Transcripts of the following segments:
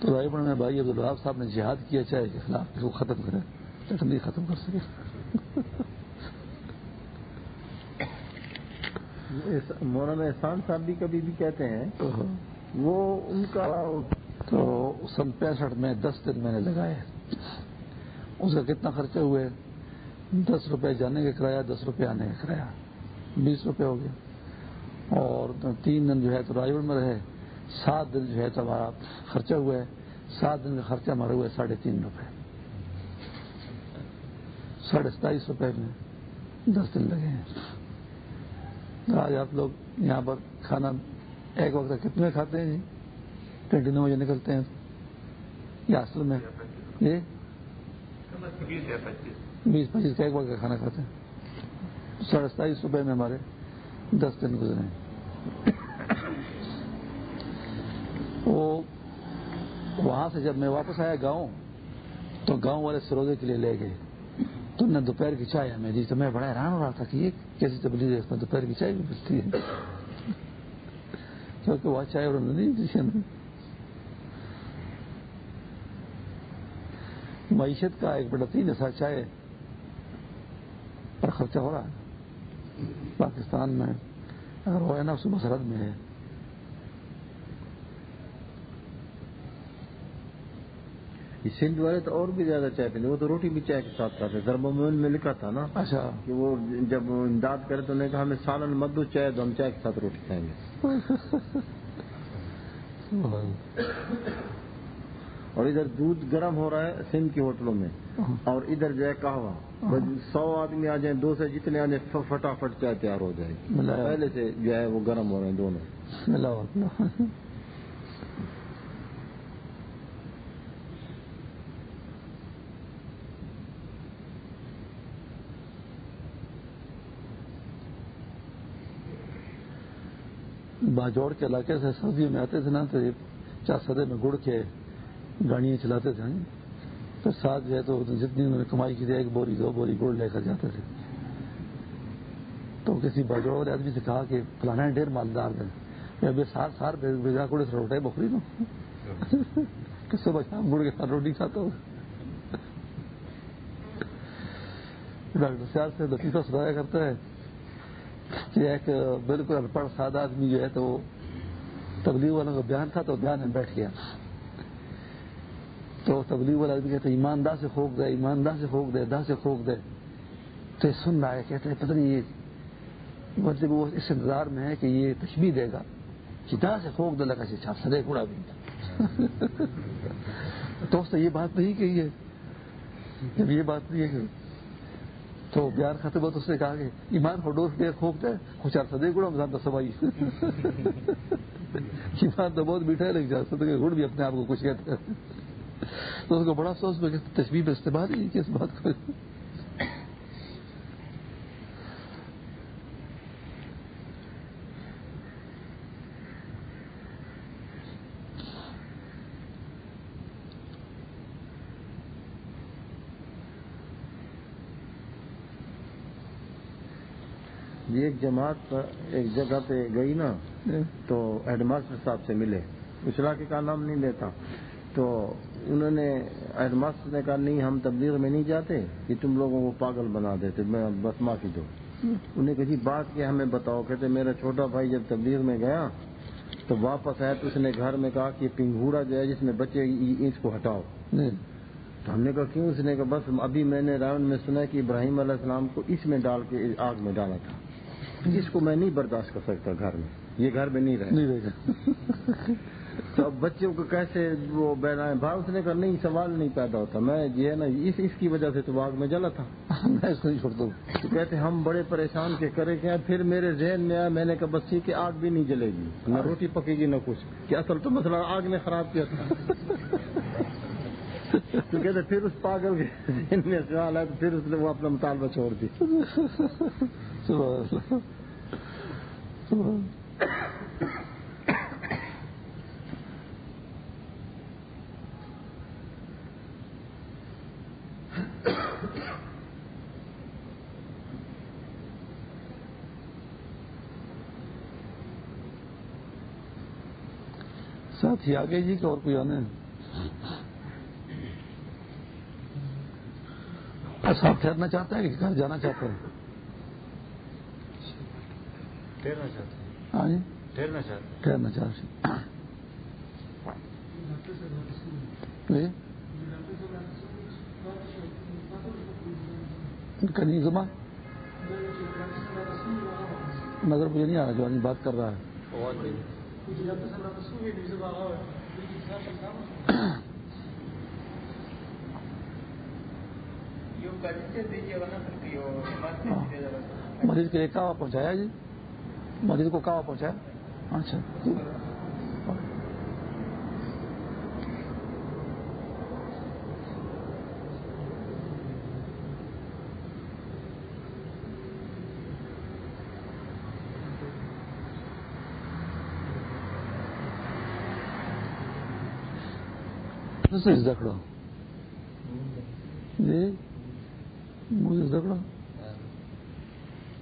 تو رائے بڑھ میں بھائی عبدالراب صاحب نے جہاد کیا چاہے کے خلاف اس کو ختم کرے لیکن نہیں ختم کر سکے۔ مولانا احسان صاحب بھی کبھی بھی کہتے ہیں وہ ان کا تو سن پینسٹھ میں دس دن میں نے لگائے۔ اس کا کتنا خرچہ ہوئے دس روپے جانے کا کرایہ دس روپے آنے کا کرایہ۔ بیس روپے ہو گیا اور تین دن جو ہے تو رائے میں رہے۔ سات دن جو ہے تو ہمارا خرچہ ہوا ہے، سات دن کا خرچہ ہمارا ہوا ہے ساڑھے تین روپے۔ ساڑھے ستائیس روپے میں دس دن لگے ہیں۔ آج آپ لوگ یہاں پر کھانا ایک وقت کتنے کھاتے ہیں جی؟ ٹوینٹی نو بجے نکلتے ہیں۔ یا اصل میں جی بیس پچیس کا ایک وقت کا کھانا کھاتے ہیں۔ ساڑھے ستائیس روپے میں ہمارے دس دن گزرے ہیں۔ وہ وہاں سے جب میں واپس آیا گاؤں، تو گاؤں والے سروزے کے لیے لے گئے۔ تو نے دوپہر کی چائے ہمیں دی تو میں بڑا حیران ہو رہا تھا کہ یہ کیسی تبلیغ ہے؟ اس میں دوپہر کی چائے بھی ملتی ہے۔ کیونکہ وہاں چائے انہوں نے نہیں معیشت کا ایک بڑا تین ایسا چائے پر خرچہ ہو رہا ہے۔ پاکستان میں اگر وہ ہے نا صبح سرحد میں ہے۔ سندھ والے تو اور بھی زیادہ چائے پیتے وہ تو روٹی بھی چائے کے ساتھ کھاتے ضرب میں لکھا تھا نا۔ اچھا۔ کہ وہ جب امداد کرے تو انہوں نے کہا ہمیں سالن مت دو چائے تو ہم چائے کے ساتھ روٹی کھائیں گے۔ اور ادھر دودھ گرم ہو رہا ہے سندھ کی ہوٹلوں میں۔ اور ادھر جو ہے کہوا سو آدمی آ جائیں دو سے جتنے آ جائیں فٹافٹ چائے تیار ہو جائے گی۔ پہلے سے جو ہے وہ گرم ہو رہے ہیں دونوں۔ باجوڑ کے علاقے سے سردیوں میں آتے تھے نا، تو چار سدے میں گڑ کے گاڑیاں چلاتے تھے۔ تو ساتھ جو ہے تو جتنی انہوں نے کمائی کی تھی، ایک بوری، دو بوری گڑ لے کر جاتے تھے۔ تو کسی باجوڑ والے آدمی سے کہا کہ فلانا ڈیر مالدار دیں ابھی سار سار بجا گڑ سے روٹے بکری دو کس سے بچا گڑ کے ساتھ روٹی کھاتا ہوں۔ ڈاکٹر سیال سے لطیفہ سنایا کرتا ہے کہ ایک بالکل ان پڑھ سادہ آدمی جو ہے تو وہ تبلیغ والوں کا بیان تھا تو بیان میں بیٹھ گیا۔ تو تبلیغ والا آدمی کہتے ایماندار سے خوک دے، ایماندار سے خوک دے دا سے خوک دے۔ تو یہ سن رہا ہے، کہتے ہیں، پتہ نہیں یہ مطلب وہ اس انتظار میں ہے کہ یہ تشبیح دے گا کہ دا سے خوک دے، لگا چھاپ سدے کوڑا بھی تو اس نے یہ بات نہیں کہی ہے۔ جب یہ بات نہیں ہے کہ تو بیان ختم ہو تو اس نے کہا کہ ایمان کو ڈوس دے کھوک دے کچھ چار سدے گڑا مزان سوائی ایمان تو بہت میٹھا ہے، لیکن چار سدے گڑ بھی اپنے آپ کو کچھ کہتے ہیں۔ تو اس کو بڑا افسوس، میں تصویر میں استعمال ہی کہ اس بات کو یہ ایک جماعت ایک جگہ پہ گئی نا تو ہیڈ ماسٹر صاحب سے ملے۔ اس علاقے کا نام نہیں لیتا۔ تو انہوں نے ہیڈ ماسٹر نے کہا نہیں ہم تبلیغ میں نہیں جاتے کہ تم لوگوں کو پاگل بنا دیتے میں بس معافی دو۔ انہیں کسی بات کی ہمیں بتاؤ؟ کہتے میرا چھوٹا بھائی جب تبلیغ میں گیا تو واپس آیا تو اس نے گھر میں کہا کہ پنگھوڑا جو ہے جس میں بچے اس کو ہٹاؤ۔ تو ہم نے کہا کیوں؟ اس نے کہا بس ابھی میں نے راون میں سنا کہ ابراہیم علیہ السلام کو اس میں ڈال کے آگ میں ڈالا تھا۔ جس کو میں نہیں برداشت کر سکتا گھر میں یہ گھر میں نہیں رہے۔ تو اب بچوں کو کیسے وہ بھائی اس نے کہا نہیں سوال نہیں پیدا ہوتا۔ میں یہ ہے نا اس اس کی وجہ سے تو آگ میں جلا تھا۔ میں اس کو ہوں تو کہتے ہم بڑے پریشان کے کرے کیا پھر میرے ذہن میں آیا میں نے کہا بس ٹھیک ہے آگ بھی نہیں جلے گی۔ نہ روٹی پکے گی نہ کچھ۔ کہ اصل تو مسئلہ آگ نے خراب کیا تھا۔ تو کہتے پھر اس پاگل کے ذہن میں سوال ہے تو پھر اس نے وہ اپنا مطالبہ چھوڑ دی ساتھی آگے جی کہ اور کوئی آنے؟ ساتھ ٹھہرنا چاہتا ہے کہ گھر جانا چاہتا ہے؟ ٹھہرنا چاہتے ہیں۔ ہاں جی۔ ٹھہرنا چاہتے ہیں۔ ٹھہرنا چاہتے جی۔ کنی زما؟ نظر مجھے نہیں آ رہا جو آدمی بات کر رہا ہے۔ مریض کے لیے کہاں پہنچایا جی؟ مریض کو کہاں پہنچایا اچھا زکڑا جی مجھے زکڑا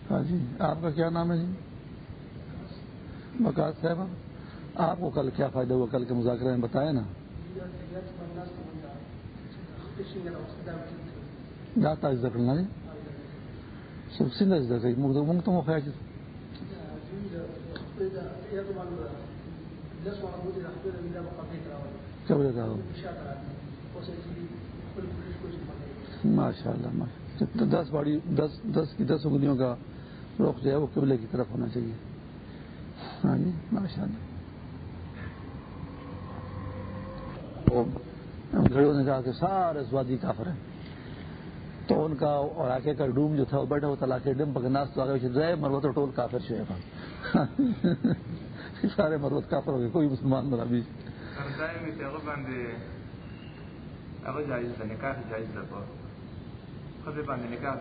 ہاں جی آپ کا کیا نام ہے جی بکاس صاحب، آپ کو کل کیا فائدہ ہوا؟ کل کے مذاکرے میں بتایا نا؟ جاتا زکڑنا جی سب سندھ زکڑ منگ تو خیال ماشاء اللہ دس باڑی، دس دس کی دس انگلیوں کا رخ جو ہے وہ قبلے کی طرف ہونا چاہیے۔ ہاں جی ماشاء اللہ گھڑوں نے کہا کہ سارے سوادی کافر ہیں۔ تو ان کا اور آگے کا ڈوم جو تھا وہ بیٹھا ہوا تھا ڈم ناس تو آگے مربت اور ٹول کافر سے سارے مربت کافر ہو گئے کوئی مسلمان بنا بھی۔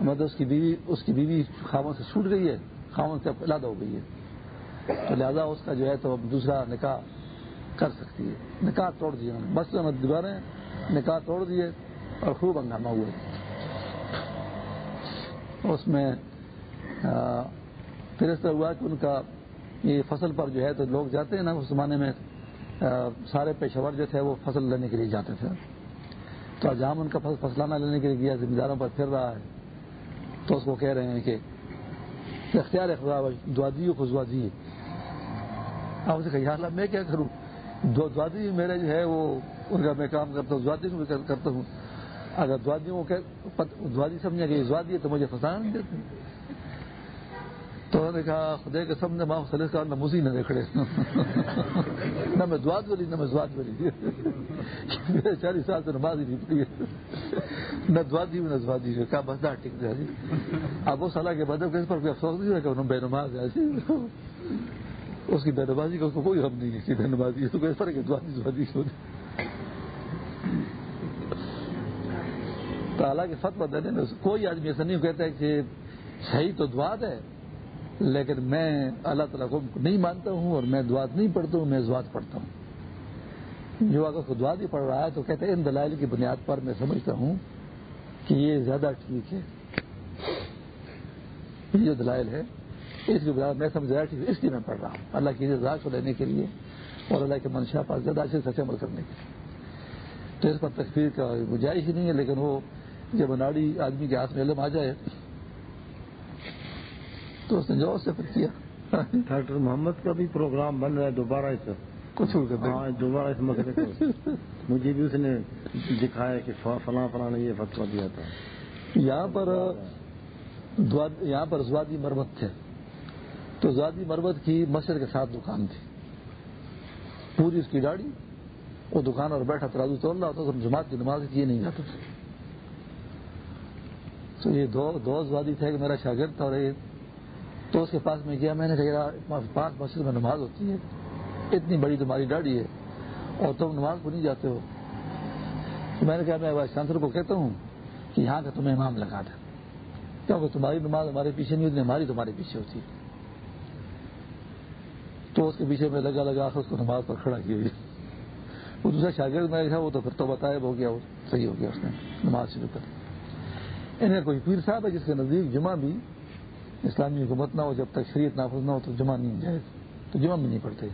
مطلب اس کی بیوی اس کی بیوی خاموں سے چھوٹ گئی ہے خاموں سے علادہ ہو گئی ہے۔ تو لہٰذا اس کا جو ہے تو دوسرا نکاح کر سکتی ہے۔ نکاح توڑ دیا بس دوبارہ نکاح توڑ دیے اور خوب ہنگامہ ہوئے اس میں پھر اس طرح ہوا کہ ان کا یہ فصل پر جو ہے تو لوگ جاتے ہیں نا، اس زمانے میں سارے پیشور جو تھے وہ فصل لینے کے لیے جاتے تھے۔ تو جہاں ان کا فصلانہ لینے کے لیے گیا، ذمہ داروں پر پھر رہا ہے۔ تو اس کو کہہ رہے ہیں کہ اختیار دعادی خزوادی آپ سے کہ اللہ، میں کیا کروں؟ دعادی میرے جو ہے، وہ ان کا میں کام کرتا ہوں دعادی کو بھی کرتا ہوں۔ اگر دعادیوں کو دعادی سمجھا کہ زوادی ہے تو مجھے فسانا نہیں دیتے۔ تو انہوں نے کہا، خدے کے سب نے ماں خلیص کا، نہ مسی نہ دیکھڑے نہ میں دعات بولی نہ میں دعات بولی میرے چالیس سال سے نماز ہی نہیں پڑی نہ دعات دی نہ دعات دی کہا، بس دار ٹک جائے۔ اب وہ صلاح کے بعد کس پر کوئی افسوس نہیں ہے کہ انہوں بے نماز ہے۔ اس کی بے نمازی کا اس کو کوئی غم نہیں ہے بے نمازی ہے۔ تو کس پر کہ دعاتی تو حالانکہ فتوا دینے میں کوئی آدمی ایسا نہیں کہتا ہے کہ صحیح تو دعات ہے، لیکن میں اللہ تعالیٰ کو نہیں مانتا ہوں اور میں دعات نہیں پڑھتا ہوں، میں زوات پڑھتا ہوں۔ جو اگر خود دعات ہی پڑھ رہا ہے تو کہتے ہیں ان دلائل کی بنیاد پر میں سمجھتا ہوں کہ یہ زیادہ ٹھیک ہے۔ یہ جو دلائل ہے اس کی بنیاد میں سمجھ رہا ٹھیک اس کی میں پڑھ رہا ہوں۔ اللہ کی رضا کو لینے کے لیے اور اللہ کے منشا پر زیادہ اچھے سے عمل کرنے کے لیے۔ تو اس پر تکفیر کا گنجائش ہی نہیں ہے لیکن وہ جب اناڑی آدمی کے ہاتھ میں علم آ جائے تو اس نے جو سے کیا۔ ڈاکٹر محمد کا بھی پروگرام بن رہا ہے دوبارہ اس کچھ ہاں دوبارہ اس مسئلے کو۔ مجھے بھی اس نے دکھایا کہ فلاں فلاں نے یہ فتوا دیا تھا۔ یہاں پر یہاں پر زوادی مرمت تھے۔ تو زوادی مرمت کی مسجد کے ساتھ دکان تھی۔ پوری اس کی گاڑی، وہ دکان اور بیٹھا ترازو توڑ رہا ہوتا جماعت کی نماز کیے نہیں جاتا تو یہ دو دو زوادی تھے کہ میرا شاگرد تھا اور تو اس کے پاس میں گیا، میں نے کہا پانچ مسجد میں نماز ہوتی ہے، اتنی بڑی تمہاری ڈاڑی ہے اور تم نماز کو نہیں جاتے ہو۔ تو میں نے کہا، میں وائس چانسلر کو کہتا ہوں کہ یہاں کا تمہیں امام لگا دیں۔ کیونکہ تمہاری نماز ہمارے پیچھے نہیں ہوتی ہماری تمہارے پیچھے ہوتی ہے۔ تو اس کے پیچھے میں لگا لگا اس کو نماز پر کھڑا کیا وہ دوسرا شاگرد میں تھا وہ تو پھر تو بتایا ہو گیا وہ صحیح ہو گیا اس نے نماز شروع کر انہیں کوئی پیر صاحب ہے جس کے نزدیک جمعہ بھی اسلامی حکومت نہ ہو جب تک شریعت نافذ نہ ہو تو جمع نہیں جائے تو جمع بھی نہیں پڑتے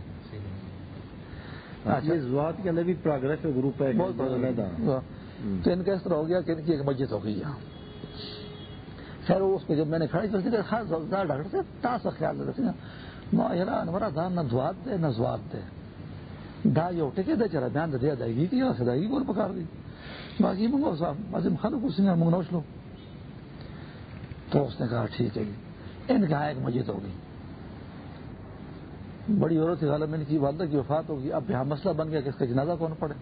اچھا زوات کے اندر بھی گروپ ہے تو ان کا اس طرح ہو گیا کہ ان کی ایک مسجد ہو گئی۔ یہاں خیر اس پہ جب میں نے کھڑی خاص ڈاکٹر سے تاسا خیال رکھتے ہیں انورا دا نہ دھوات دے، نہ زوات دے۔ دا یو ٹکے دے چرا بیان دے ادائیگی کی اور ادائیگی بول پکار دی۔ باقی منگو صاحب مزم خلق کو سنگا منگ نوش لو۔ تو اس نے کہا، ٹھیک ہے جی۔ ان کہا ایک مسجد ہو گئی بڑی عورت تھی غالب میں نے کی، والدہ کی وفات ہوگی۔ اب یہاں مسئلہ بن گیا کہ اس کا جنازہ کون پڑے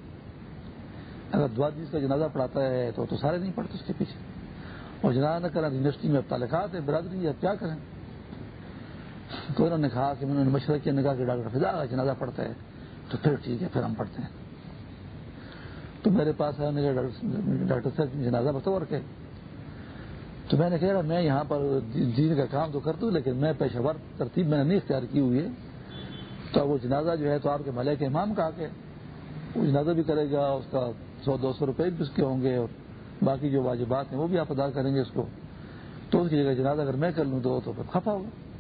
اگر دعات جس کا جنازہ پڑھاتا ہے، تو تو سارے نہیں پڑھتے اس کے پیچھے۔ اور جنازہ نہ کریں، یونیورسٹی میں اب تعلقات ہیں، برادری اب کیا کریں؟ تو انہوں نے کہا کہ میں نے مشورہ کیا نے کہا کہ ڈاکٹر فضا کا جنازہ پڑھتا ہے، تو پھر ٹھیک ہے، پھر ہم پڑھتے ہیں۔ تو میرے پاس ہے ڈاکٹر صاحب جنازہ بطور کے تو میں نے کہا، میں یہاں پر جینے کا کام تو کرتا ہوں لیکن میں پیشہ ور ترتیب میں نے نہیں اختیار کی ہوئی ہے۔ تو وہ جنازہ جو ہے تو آپ کے ملے کے امام کا کے وہ جنازہ بھی کرے گا، اس کا سو، دو سو روپئے بھی اس کے ہوں گے، اور باقی جو واجبات ہیں وہ بھی آپ ادا کریں گے اس کو۔ تو اس کی جگہ جنازہ اگر میں کر لوں تو پھر کھپا ہوگا۔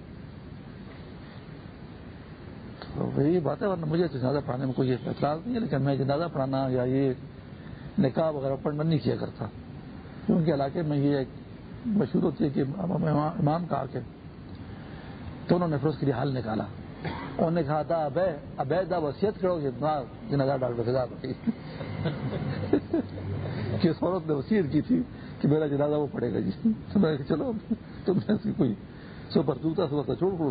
تو بات ہے، ورنہ مجھے جنازہ پڑھانے میں کوئی اعتراض نہیں ہے، لیکن میں جنازہ پڑھانا یا یہ نکاح وغیرہ پڑھنا نہیں کیا کرتا۔ کیونکہ علاقے میں یہ ایک مشہور ہوتی ہے کہ امام کا کے تو انہوں نے پھر اس کے لیے حل نکالا۔ انہوں نے کہا تھا ابے ابے دا وسیعت کرو جتنا جنازہ ڈاکٹر فضا ہوتی کہ اس عورت نے وسیعت کی تھی کہ میرا جنازہ وہ پڑے گا جی میں۔ چلو تم نے کوئی سو پر دوتا سو چھوڑ کرو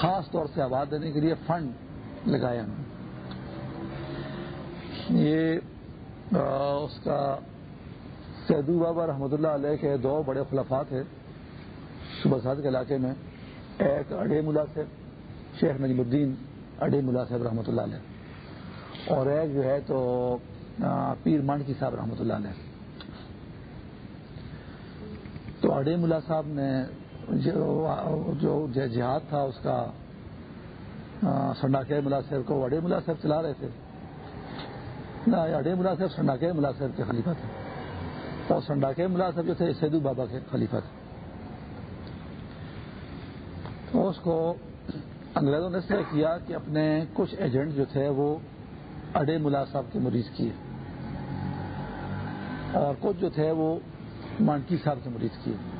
خاص طور سے آواز دینے کے لیے فنڈ لگایا یہ اس کا سیدو بابا رحمۃ اللہ علیہ کے دو بڑے خلافات تھے صبح سات کے علاقے میں ایک اڈے ملا سے شیخ نجم الدین اڈے ملا صاحب رحمۃ اللہ علیہ۔ اور ایک جو ہے تو پیر مانڈکی صاحب رحمۃ اللہ علیہ۔ تو اڈے ملا صاحب نے جو جہاد تھا، اس کا سنڈاکے ملا صاحب کو اڈے ملا صاحب چلا رہے تھے۔ اڈے ملا صاحب سنڈاکے ملا صاحب کے خلیفہ تھے۔ اور سنڈاکے ملا صاحب جو تھے، سیدو بابا کے خلیفہ تھے۔ اس کو انگریزوں نے طے کیا کہ اپنے کچھ ایجنٹ جو تھے، وہ اڈے ملا صاحب کے مریض کیے۔ اور کچھ جو تھے، وہ مانکی صاحب کے مریض کیے۔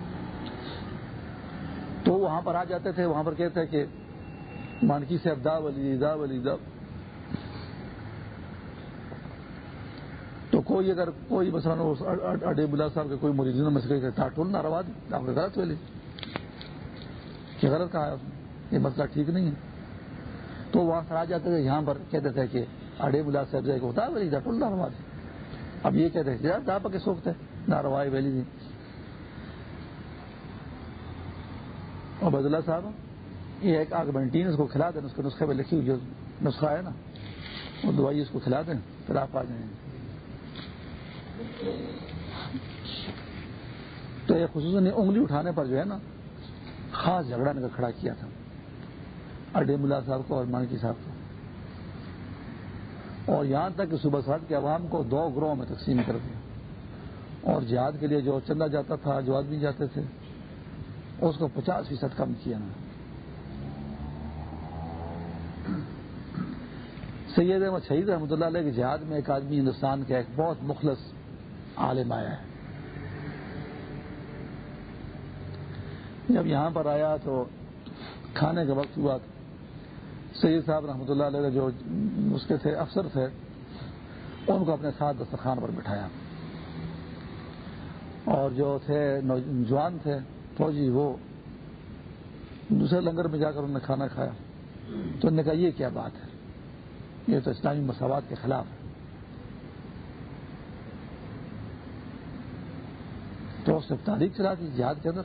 تو وہاں پر آ جاتے تھے، وہاں پر کہتے کہ مانکی صاحب دا ولی دا ولی دا تو کوئی اگر کوئی مثلاً اڈے بلا صاحب کے کوئی مریض میں سے ٹاٹول نہ روا آپ نے غلط ویلی کہ غلط کہا ہے یہ مسئلہ ٹھیک نہیں ہے۔ تو وہاں سے آ جاتے تھے، یہاں پر کہتے تھے کہ اڈے بلا صاحب جائے ہوتا ہے ٹول نہ روا اب یہ کہتے ہیں دا پکے سوکھتے، نہ روائی ویلی دی عبید اللہ صاحب، یہ ایک آگ اس کو کھلا دیں، اس کے نسخے پہ لکھی ہوئی جو نسخہ ہے نا، وہ دوائی اس کو کھلا دیں، پھر آپ آ جائیں۔ تو یہ خصوصاً انگلی اٹھانے پر جو ہے نا، خاص جھگڑا نے کھڑا کیا تھا۔ اڈے ملا صاحب کو اور مانکی صاحب کو۔ اور یہاں تک کہ صبح سات کے عوام کو دو گروہ میں تقسیم کر دیا۔ اور جہاد کے لیے جو چندہ جاتا تھا، جو آدمی جاتے تھے اس کو پچاس فیصد کم کیا نا۔ سید احمد شہید رحمۃ اللہ علیہ کے جہاد میں ایک آدمی ہندوستان کا ایک بہت مخلص عالم آیا ہے۔ جب یہاں پر آیا تو کھانے کا وقت ہوا۔ سید صاحب رحمۃ اللہ علیہ جو اس کے تھے، افسر تھے، ان کو اپنے ساتھ دسترخوان پر بٹھایا۔ اور جو تھے، نوجوان تھے فوجی وہ دوسرے لنگر میں جا کر انہوں نے کھانا کھایا۔ تو انہوں نے کہا، یہ کیا بات ہے؟ یہ تو اسلامی مساوات کے خلاف ہے۔ تو اس نے تاریخ چلا دی، جہاد کے اندر۔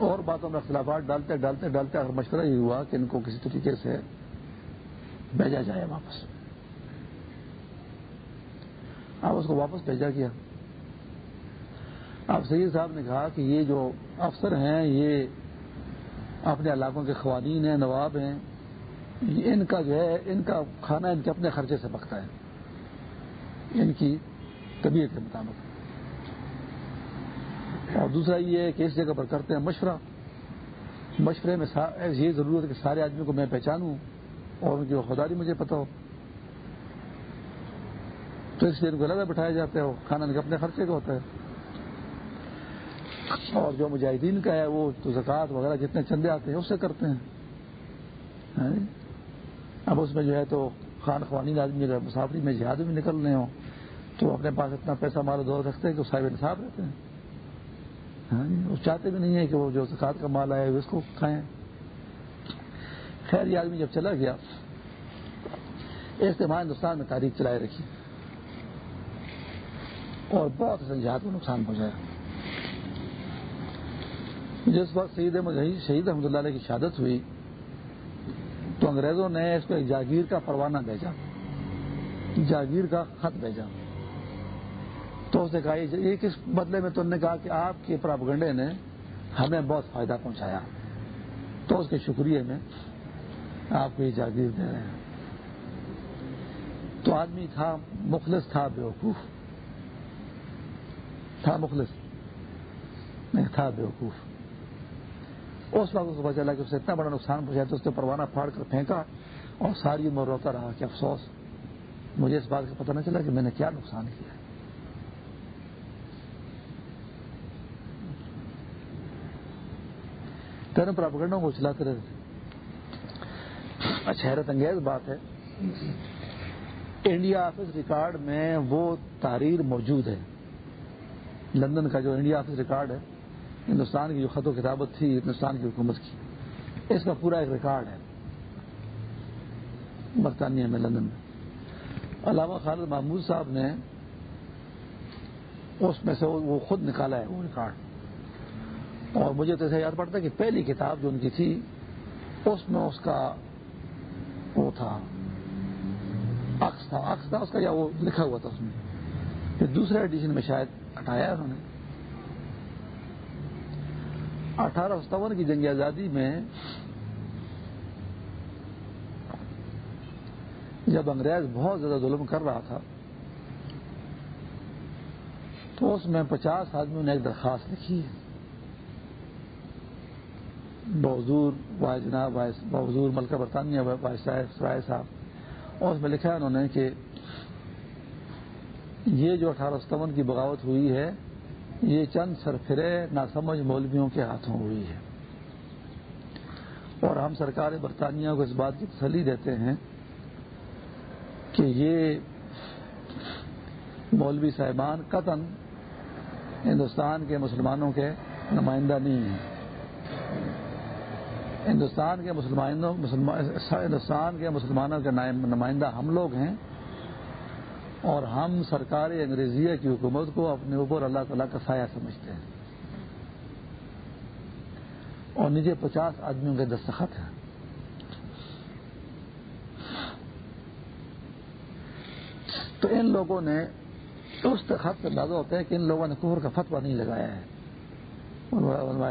اور باتوں میں اختلافات ڈالتے ڈالتے ڈالتے اگر مشورہ یہ ہوا کہ ان کو کسی طریقے سے بھیجا جائے واپس۔ اب اس کو واپس بھیجا گیا۔ اب سید صاحب نے کہا کہ یہ جو افسر ہیں، یہ اپنے علاقوں کے خواتین ہیں، نواب ہیں ان کا جو ہے، ان کا کھانا ان کے اپنے خرچے سے پکتا ہے۔ ان کی طبیعت کے مطابق۔ اور دوسرا یہ ہے کہ اس جگہ پر کرتے ہیں مشورہ۔ مشورے میں یہ ضرورت ہے کہ سارے آدمی کو میں پہچانوں اور ان کی وفاداری مجھے پتا ہو۔ تو اس لیے ان کو الگ بٹھایا جاتا ہے کھانا ان کے اپنے خرچے کا ہوتا ہے۔ اور جو مجاہدین کا ہے وہ تو زکوٰۃ وغیرہ جتنے چندے آتے ہیں اس سے کرتے ہیں۔ ہاں جی؟ اب اس میں جو ہے تو خان خوانی آدمی اگر مسافری میں جہاد میں نکل رہے ہوں تو اپنے پاس اتنا پیسہ مارو دور رکھتے ہیں کہ صاحب انصاف رہتے ہیں۔ ہاں جی؟ وہ چاہتے بھی نہیں ہے کہ وہ جو زکات کا مال آئے اس کو کھائیں۔ خیر، یہ آدمی جب چلا گیا استعمال ہندوستان میں تاریخ چلائے رکھی اور بہت جہاد کو نقصان پہنچایا۔ جس وقت سعید احمد شہید احمد اللہ علیہ کی شہادت ہوئی، تو انگریزوں نے اس کو ایک جاگیر کا پروانہ بھیجا۔ جاگیر کا خط بھیجا۔ تو اس نے کہا، یہ کس بدلے میں؟ تو نے کہا کہ آپ کے پراپگنڈے نے ہمیں بہت فائدہ پہنچایا۔ تو اس کے شکریہ میں آپ کو یہ جاگیر دے رہے ہیں۔ تو آدمی تھا، مخلص تھا بیوقوف۔ تھا مخلص، نہیں، تھا بیوقوف۔ اس وقت اس کو پتا چلا کہ اسے اتنا بڑا نقصان پہنچا تو اس نے پروانہ پھاڑ کر پھینکا اور ساری عمر روتا رہا کہ افسوس، مجھے اس بات کا پتہ نہ چلا کہ میں نے کیا نقصان کیا۔ تین پراپگنڈوں کو چلاتے رہتے اچھا حیرت انگیز بات ہے۔ انڈیا آفس ریکارڈ میں وہ تحریر موجود ہے۔ لندن کا جو انڈیا آفس ریکارڈ ہے ہندوستان کی جو خط و کتابت تھی، ہندوستان کی حکومت کی۔ اس کا پورا ایک ریکارڈ ہے۔ برطانیہ میں، لندن میں۔ علامہ خالد محمود صاحب نے اس میں سے وہ خود نکالا ہے وہ ریکارڈ۔ اور مجھے تو ایسا یاد پڑتا ہے کہ پہلی کتاب جو ان کی تھی، اس میں اس کا وہ تھا۔ عکس تھا۔ عکس تھا، اس کا یا وہ لکھا ہوا تھا اس میں۔ پھر دوسرے ایڈیشن میں شاید ہٹایا انہوں نے۔ اٹھارہ ستاون کی جنگ آزادی میں جب انگریز بہت زیادہ ظلم کر رہا تھا، تو اس میں پچاس آدمیوں نے ایک درخواست لکھی ہے۔ بحضور واحد جناب بحضور ملکہ برطانیہ صاحب سرائے صاحب اور اس میں لکھا ہے انہوں نے کہ یہ جو اٹھارہ ستاون کی بغاوت ہوئی ہے یہ چند سرفرے ناسمجھ مولویوں کے ہاتھوں ہوئی ہے اور ہم سرکار برطانیہ کو اس بات کی تسلی دیتے ہیں کہ یہ مولوی صاحبان قطن ہندوستان کے مسلمانوں کے نمائندہ نہیں ہیں۔ ہندوستان کے مسلمانوں ہندوستان کے مسلمانوں کے نمائندہ ہم لوگ ہیں۔ اور ہم سرکار انگریزیہ کی حکومت کو اپنے اوپر اللہ تعالیٰ کا سایہ سمجھتے ہیں۔ اور نیچے پچاس آدمیوں کے دستخط ہیں۔ تو ان لوگوں نے اس خط سے اندازہ ہوتا ہے کہ ان لوگوں نے کوہر کا فتوا نہیں لگایا ہے۔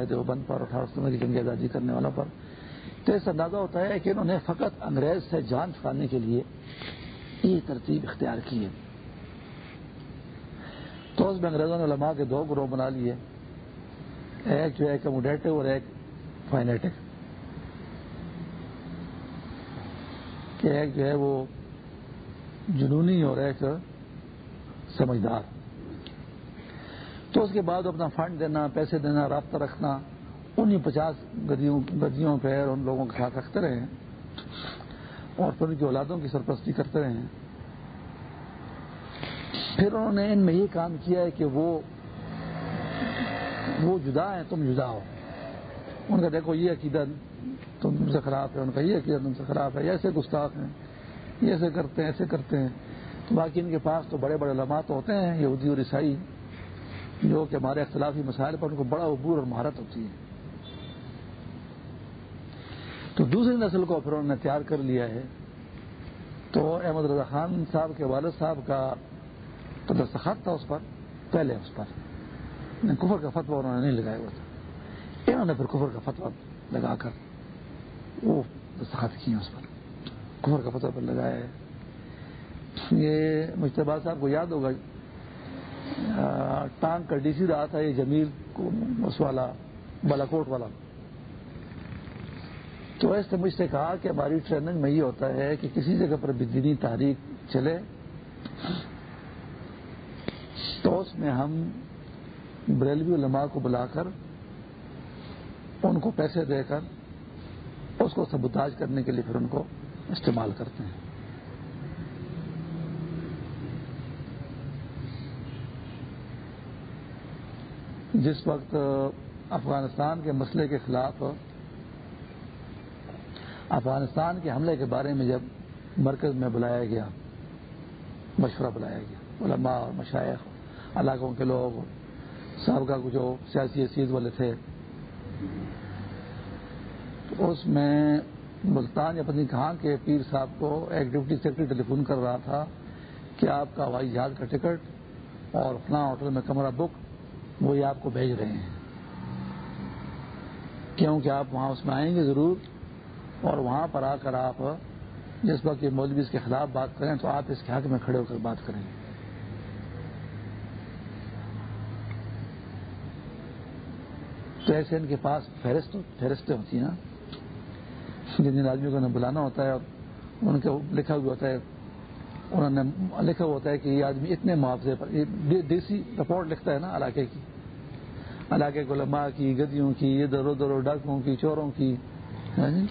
دیوبند پر اٹھارہ سو کی جنگ آزادی کرنے والوں پر۔ تو اس اندازہ ہوتا ہے کہ انہوں نے فقط انگریز سے جان چھڑانے کے لیے یہ ترتیب اختیار کی ہے۔ تو اس میں انگریزوں نے علماء کے دو گروہ بنا لیے۔ ایک جو ہے کموڈیٹو اور ایک فائنیٹک کہ ایک جو ہے وہ جنونی اور ایک سمجھدار۔ تو اس کے بعد اپنا فنڈ دینا، پیسے دینا، رابطہ رکھنا، انہیں پچاس گدیوں پہ ان لوگوں کے ساتھ رکھتے رہے۔ اور پھر ان کی اولادوں کی سرپرستی کرتے رہے ہیں۔ پھر انہوں نے ان میں یہ کام کیا ہے کہ وہ وہ جدا ہیں، تم جدا ہو۔ ان کا دیکھو، یہ عقیدت تم سے خراب ہے، ان کا یہ عقیدت تم سے خراب ہے ایسے گستاخ ہیں، یہ ایسے کرتے ہیں، ایسے کرتے ہیں۔ تو باقی ان کے پاس تو بڑے بڑے لمحات ہوتے ہیں، یہودی اور عیسائی، جو کہ ہمارے اختلافی مسائل پر ان کو بڑا عبور اور مہارت ہوتی ہے تو دوسری نسل کو پھر انہوں نے تیار کر لیا ہے۔ تو احمد رضا خان صاحب کے والد صاحب کا تو دستخط تھا اس پر، پہلے اس پر۔ کفر کا فتوا انہوں نے نہیں لگایا ہوا تھا۔ انہوں نے پھر کفر کا فتوا لگا کر وہ دستخط کیے اس پر۔ کفر کا فتوا پر لگایا ہے۔ یہ مشتبہ صاحب کو یاد ہوگا ٹانگ کا ڈی سی رہا تھا، یہ جمیل اس والا، بالاکوٹ والا۔ تو ایسے مجھ سے کہا کہ ہماری ٹریننگ میں یہ ہوتا ہے کہ کسی جگہ پر بھی دینی تاریخ چلے تو اس میں ہم بریلوی علماء کو بلا کر ان کو پیسے دے کر اس کو سبوتاج کرنے کے لیے پھر ان کو استعمال کرتے ہیں۔ جس وقت افغانستان کے مسئلے کے خلاف افغانستان کے حملے کے بارے میں جب مرکز میں بلایا گیا، مشورہ بلایا گیا، علماء اور مشائق علاقوں کے لوگ، سابقہ جو سیاسی حیثیت والے تھے اس میں ملتان یا پتنی کہاں کے پیر صاحب کو ایک ڈپٹی سیکرٹری ٹیلی فون کر رہا تھا کہ آپ کا ہوائی جہاز کا ٹکٹ اور اپنا ہوٹل میں کمرہ بک وہ یہ آپ کو بھیج رہے ہیں۔ کیونکہ آپ وہاں اس میں آئیں گے ضرور؟ اور وہاں پر آ کر آپ جس وقت یہ مولوی اس کے خلاف بات کریں تو آپ اس کے حق میں کھڑے ہو کر بات کریں۔ تو ایسے ان کے پاس فہرست فہرستیں ہوتی ہیں نا، جن جن آدمیوں کو انہیں بلانا ہوتا ہے اور ان کے لکھا ہوا ہوتا ہے، انہوں نے لکھا ہوا ہوتا ہے کہ یہ آدمی اتنے معاوضے پر دیسی رپورٹ لکھتا ہے نا علاقے کی۔ علاقے کو لمبا کی، گدیوں کی، ادھر ادھر ڈاکوں کی، چوروں کی ہاں جی؟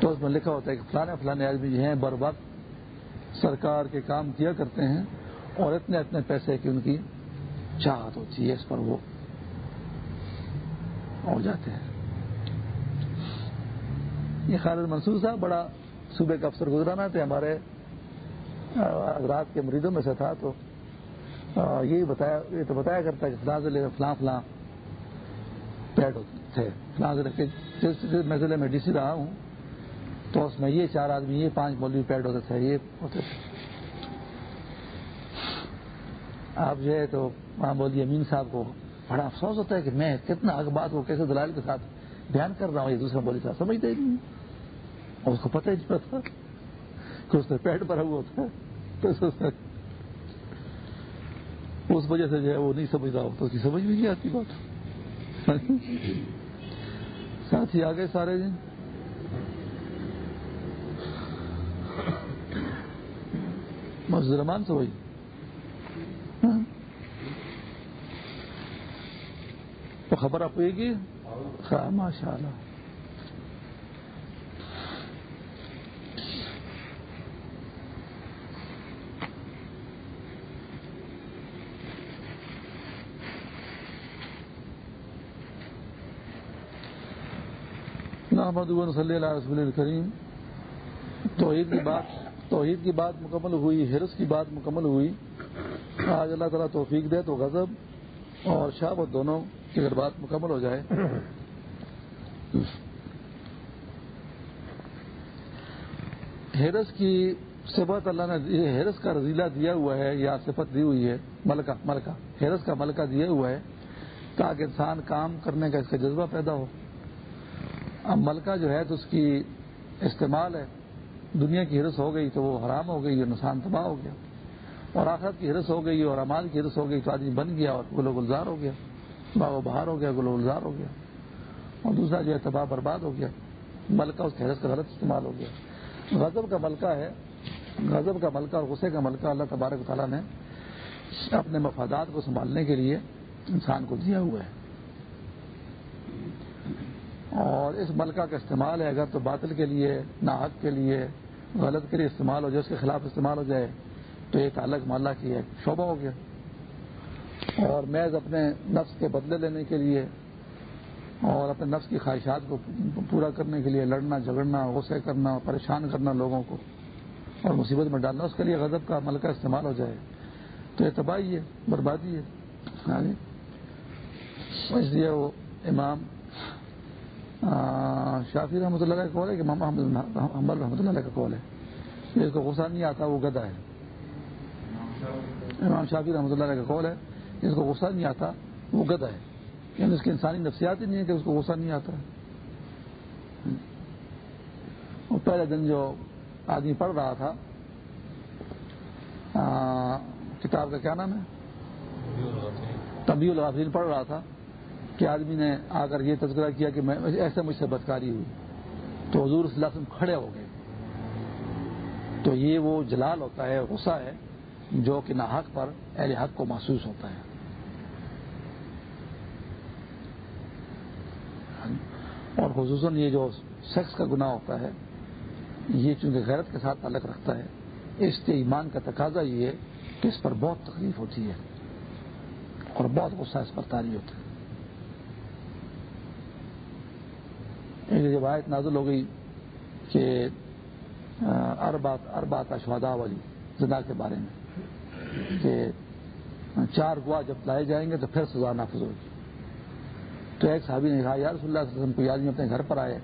تو اس میں لکھا ہوتا ہے کہ فلانے فلانے آدمی جو ہیں، بر وقت سرکار کے کام کیا کرتے ہیں اور اتنے اتنے پیسے کی ان کی چاہت ہوتی ہے، اس پر وہ ہو جاتے ہیں۔ یہ خالد منصور صاحب بڑا صوبے کا افسر گزرانا تھے، ہمارے حضرات کے مریضوں میں سے تھا، تو یہی بتایا، یہ تو بتایا کرتا کہ فلاں ضلع میں فلاں فلاں پیڈ تھے۔ فلاں ضلع کے میں ضلع میں ڈی سی رہا ہوں تو اس میں یہ چار آدمی، یہ پانچ مولوی پیڈ ہوتے تھے، یہ ہوتے تھے۔ آپ جو ہے تو وہاں مولوی امین صاحب کو بڑا افسوس ہوتا ہے کہ میں کتنا حق بات کو کیسے دلال کے ساتھ بیان کر رہا ہوں، یہ دوسرا بولی صاحب سمجھتے ہی نہیں۔ اور اس کو پتہ ہی نہیں پتا کہ اس نے پیٹ بھرا ہوا تھا تو اس وجہ سے جو ہے وہ نہیں سمجھ رہا ہو تو اس کی سمجھ بھی نہیں آتی بات۔ ساتھ ہی آگے سارے جن۔ مسجد رحمان سے وہی ہاں۔ تو خبر آپ ہوئے گی ماشاء اللہ محمد صلی اللہ رسول الکریم۔ توحید کی بات توحید کی بات مکمل ہوئی، حرص کی بات مکمل ہوئی۔ آج اللہ تعالیٰ توفیق دے تو غضب اور شاہ دونوں کی اگر بات مکمل ہو جائے۔ ہیرس کی صفت اللہ نے ہیرس کا رضیلہ دیا ہوا ہے، یا صفت دی ہوئی ہے، ملکہ ملکہ ہیرس کا ملکہ دیا ہوا ہے۔ تاکہ انسان کام کرنے کا اس کا جذبہ پیدا ہو۔ اب ملکہ جو ہے تو اس کی استعمال ہے۔ دنیا کی ہرس ہو گئی تو وہ حرام ہو گئی اور نقصان تباہ ہو گیا اور آخرت کی ہرس ہو گئی اور امال کی ہرس ہو گئی تو آدمی بن گیا اور گلو گلزار ہو گیا، باغ و بہار ہو گیا گلو گلزار ہو گیا۔ اور دوسرا جو ہے تباہ برباد ہو گیا۔ ملکہ اس حیرت کا غلط استعمال ہو گیا۔ غضب کا ملکہ ہے، غضب کا ملکہ اور غصے کا ملکہ اللہ تبارک تعالیٰ نے اپنے مفادات کو سنبھالنے کے لیے انسان کو دیا ہوا ہے۔ اور اس ملکہ کا استعمال ہے اگر تو باطل کے لیے ناحق کے لیے، غلط کے لیے استعمال ہو جائے، اس کے خلاف استعمال ہو جائے، تو ایک الگ ماللہ کی ایک شعبہ ہو گیا۔ اور محض اپنے نفس کے بدلے لینے کے لیے اور اپنے نفس کی خواہشات کو پورا کرنے کے لیے لڑنا، جھگڑنا، غصے کرنا، پریشان کرنا لوگوں کو اور مصیبت میں ڈالنا، اس کے لیے غضب کا عمل کا استعمال ہو جائے۔ تو یہ تباہی ہے، بربادی ہے۔ اس لیے وہ امام شافی رحمۃ اللہ کا کال ہے کہ ماما رحمۃ اللہ کا کال ہے۔ جس کو غصہ نہیں آتا، وہ گدا ہے۔ امام شافی رحمۃ اللہ کا کال ہے جس کو غصہ نہیں آتا، وہ گدا ہے۔ یعنی اس کی انسانی نفسیات ہی نہیں ہے کہ اس کو غصہ نہیں آتا۔ وہ پہلے دن جو آدمی پڑھ رہا تھا کتاب کا کیا نام ہے؟ طبی الغافرین پڑھ رہا تھا۔ کہ آدمی نے آ کر یہ تذکرہ کیا کہ میں ایسے مجھ سے بدکاری ہوئی۔ تو حضور صلی اللہ علیہ وسلم کھڑے ہو گئے۔ تو یہ وہ جلال ہوتا ہے، غصہ ہے، جو کہ ناحق پر اہل حق کو محسوس ہوتا ہے۔ اور خصوصاً یہ جو سیکس کا گناہ ہوتا ہے، یہ چونکہ غیرت کے ساتھ تعلق رکھتا ہے، اس کے ایمان کا تقاضا یہ ہے کہ اس پر بہت تکلیف ہوتی ہے اور بہت غصہ اس پر تاری ہوتا ہے۔ ایک روایت نازل ہو گئی کہ اربات اربات اشوادا والی زنا کے بارے میں، کہ چار گوا جب لائے جائیں گے تو پھر سزا نافذ ہوگی۔ تو ایک صحابی نے کہا یار صلی اللہ علیہ وسلم، کوئی آدمی اپنے گھر پر آئے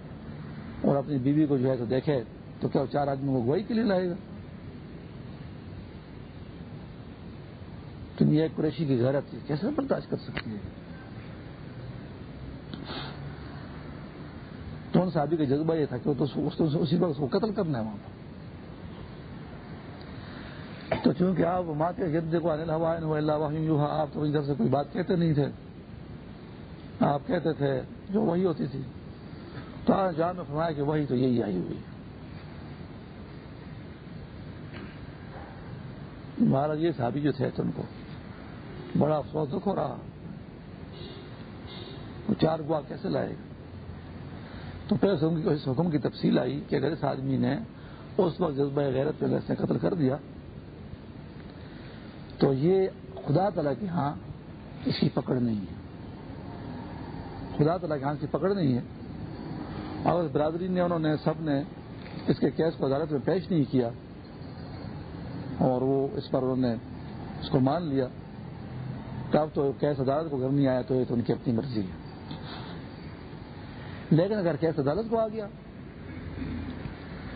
اور اپنی بیوی کو جو ہے تو دیکھے، تو کیا چار آدمی وہ گواہی کے لیے لائے گا؟ تو یہ قریشی کی غیرت کیسے برداشت کر سکتی ہے؟ تو ان صحابی کا جذبہ یہ تھا کہ اسی وقت اس کو قتل کرنا ہے وہاں پر۔ تو چونکہ آپ ماتے جد کو انل ہوا اللہ آپ تو ادھر سے کوئی بات کہتے نہیں تھے۔ آپ کہتے تھے جو وہی ہوتی تھی۔ تو جان میں فرمایا کہ وہی تو یہی آئی ہوئی۔ مہاراج، یہ صحابی جو تھے تم کو، بڑا افسوس دکھ ہو رہا۔ وہ چار گوا کیسے لائے؟ گا تو پھر اس حکم کی تفصیل آئی کہ اگر اس آدمی نے اس وقت جذبہ غیرت پہ سے قتل کر دیا، تو یہ خدا تعالیٰ کے ہاں اس کی پکڑ نہیں ہے۔ خدا تعالیٰ کے ہاں اس کی پکڑ نہیں ہے۔ اور اس برادری نے، انہوں نے، سب نے اس کے کیس کو عدالت میں پیش نہیں کیا۔ اور وہ اس پر انہوں نے اس کو مان لیا۔ تب تو کیس عدالت کو گھر نہیں آیا، تو یہ تو ان کی اپنی مرضی ہے۔ لیکن اگر کیس عدالت کو آ گیا،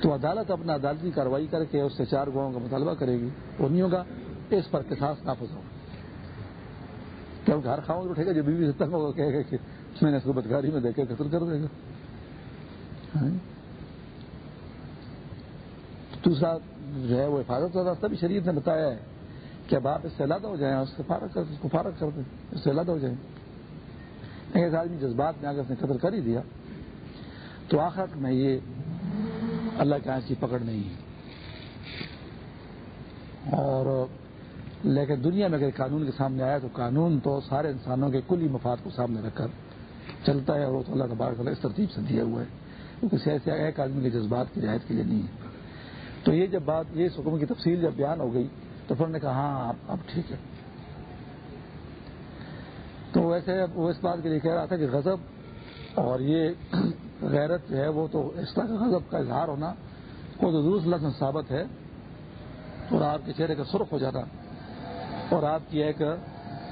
تو عدالت اپنا عدالتی کاروائی کر کے اس سے چار گاؤں کا مطالبہ کرے گی، وہ نہیں ہوگا، اس پر کساس نافذ ہوگا۔ کیونکہ ہر خاؤں اٹھے گا جو بیوی سے تنگ ہوگا، کہے گا کہ میں نے اس کو بدکاری میں دیکھے قتل کر دے گا۔ ہاں؟ دوسرا جو ہے، وہ حفاظت کا راستہ بھی شریعت نے بتایا ہے کہ اب آپ اس سے علادہ ہو جائیں، اس سے فارغ کر، اس کو فارغ کر دیں، اس سے علادہ ہو جائیں۔ ایک آدمی جذبات میں آگے اس نے قتل کر ہی دیا۔ تو آخر میں یہ اللہ کے کی پکڑ نہیں ہے۔ اور لیکن دنیا میں اگر قانون کے سامنے آیا تو قانون تو سارے انسانوں کے کل ہی مفاد کو سامنے رکھ کر چلتا ہے اور وہ تو اللہ تبارک اس ترتیب سے دیا ہوا ہے۔ کیونکہ ایسے ایک آدمی کے جذبات کی رعایت کے لیے نہیں ہے۔ تو یہ جب بات، یہ حکم کی تفصیل جب بیان ہو گئی تو پھر نے کہا ہاں اب ٹھیک ہے۔ تو ویسے وہ اس بات کے لیے کہہ رہا تھا کہ غضب اور یہ غیرت جو ہے وہ تو اس طرح کا غضب کا اظہار ہونا وہ تو دوسرا سے ثابت ہے اور آپ کے چہرے کا سرخ ہو جاتا اور آپ کی ایک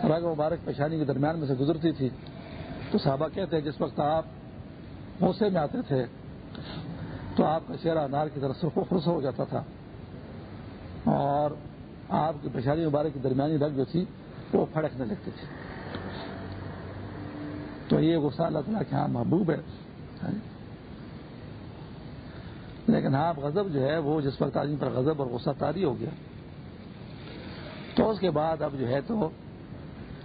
رگ مبارک پیشانی کے درمیان میں سے گزرتی تھی تو صحابہ کہتے ہیں جس وقت آپ غصے میں آتے تھے تو آپ کا چہرہ انار کی طرف سرخ و خرس ہو جاتا تھا اور آپ کی پیشانی مبارک کی درمیانی رگ جو تھی وہ پھڑکنے لگتی تھی تو یہ غصہ اللہ تعالیٰ کے ہاں محبوب ہے لیکن ہاں غضب جو ہے وہ جس وقت آدمی پر غضب اور غصہ تاری ہو گیا، تو اس کے بعد اب جو ہے تو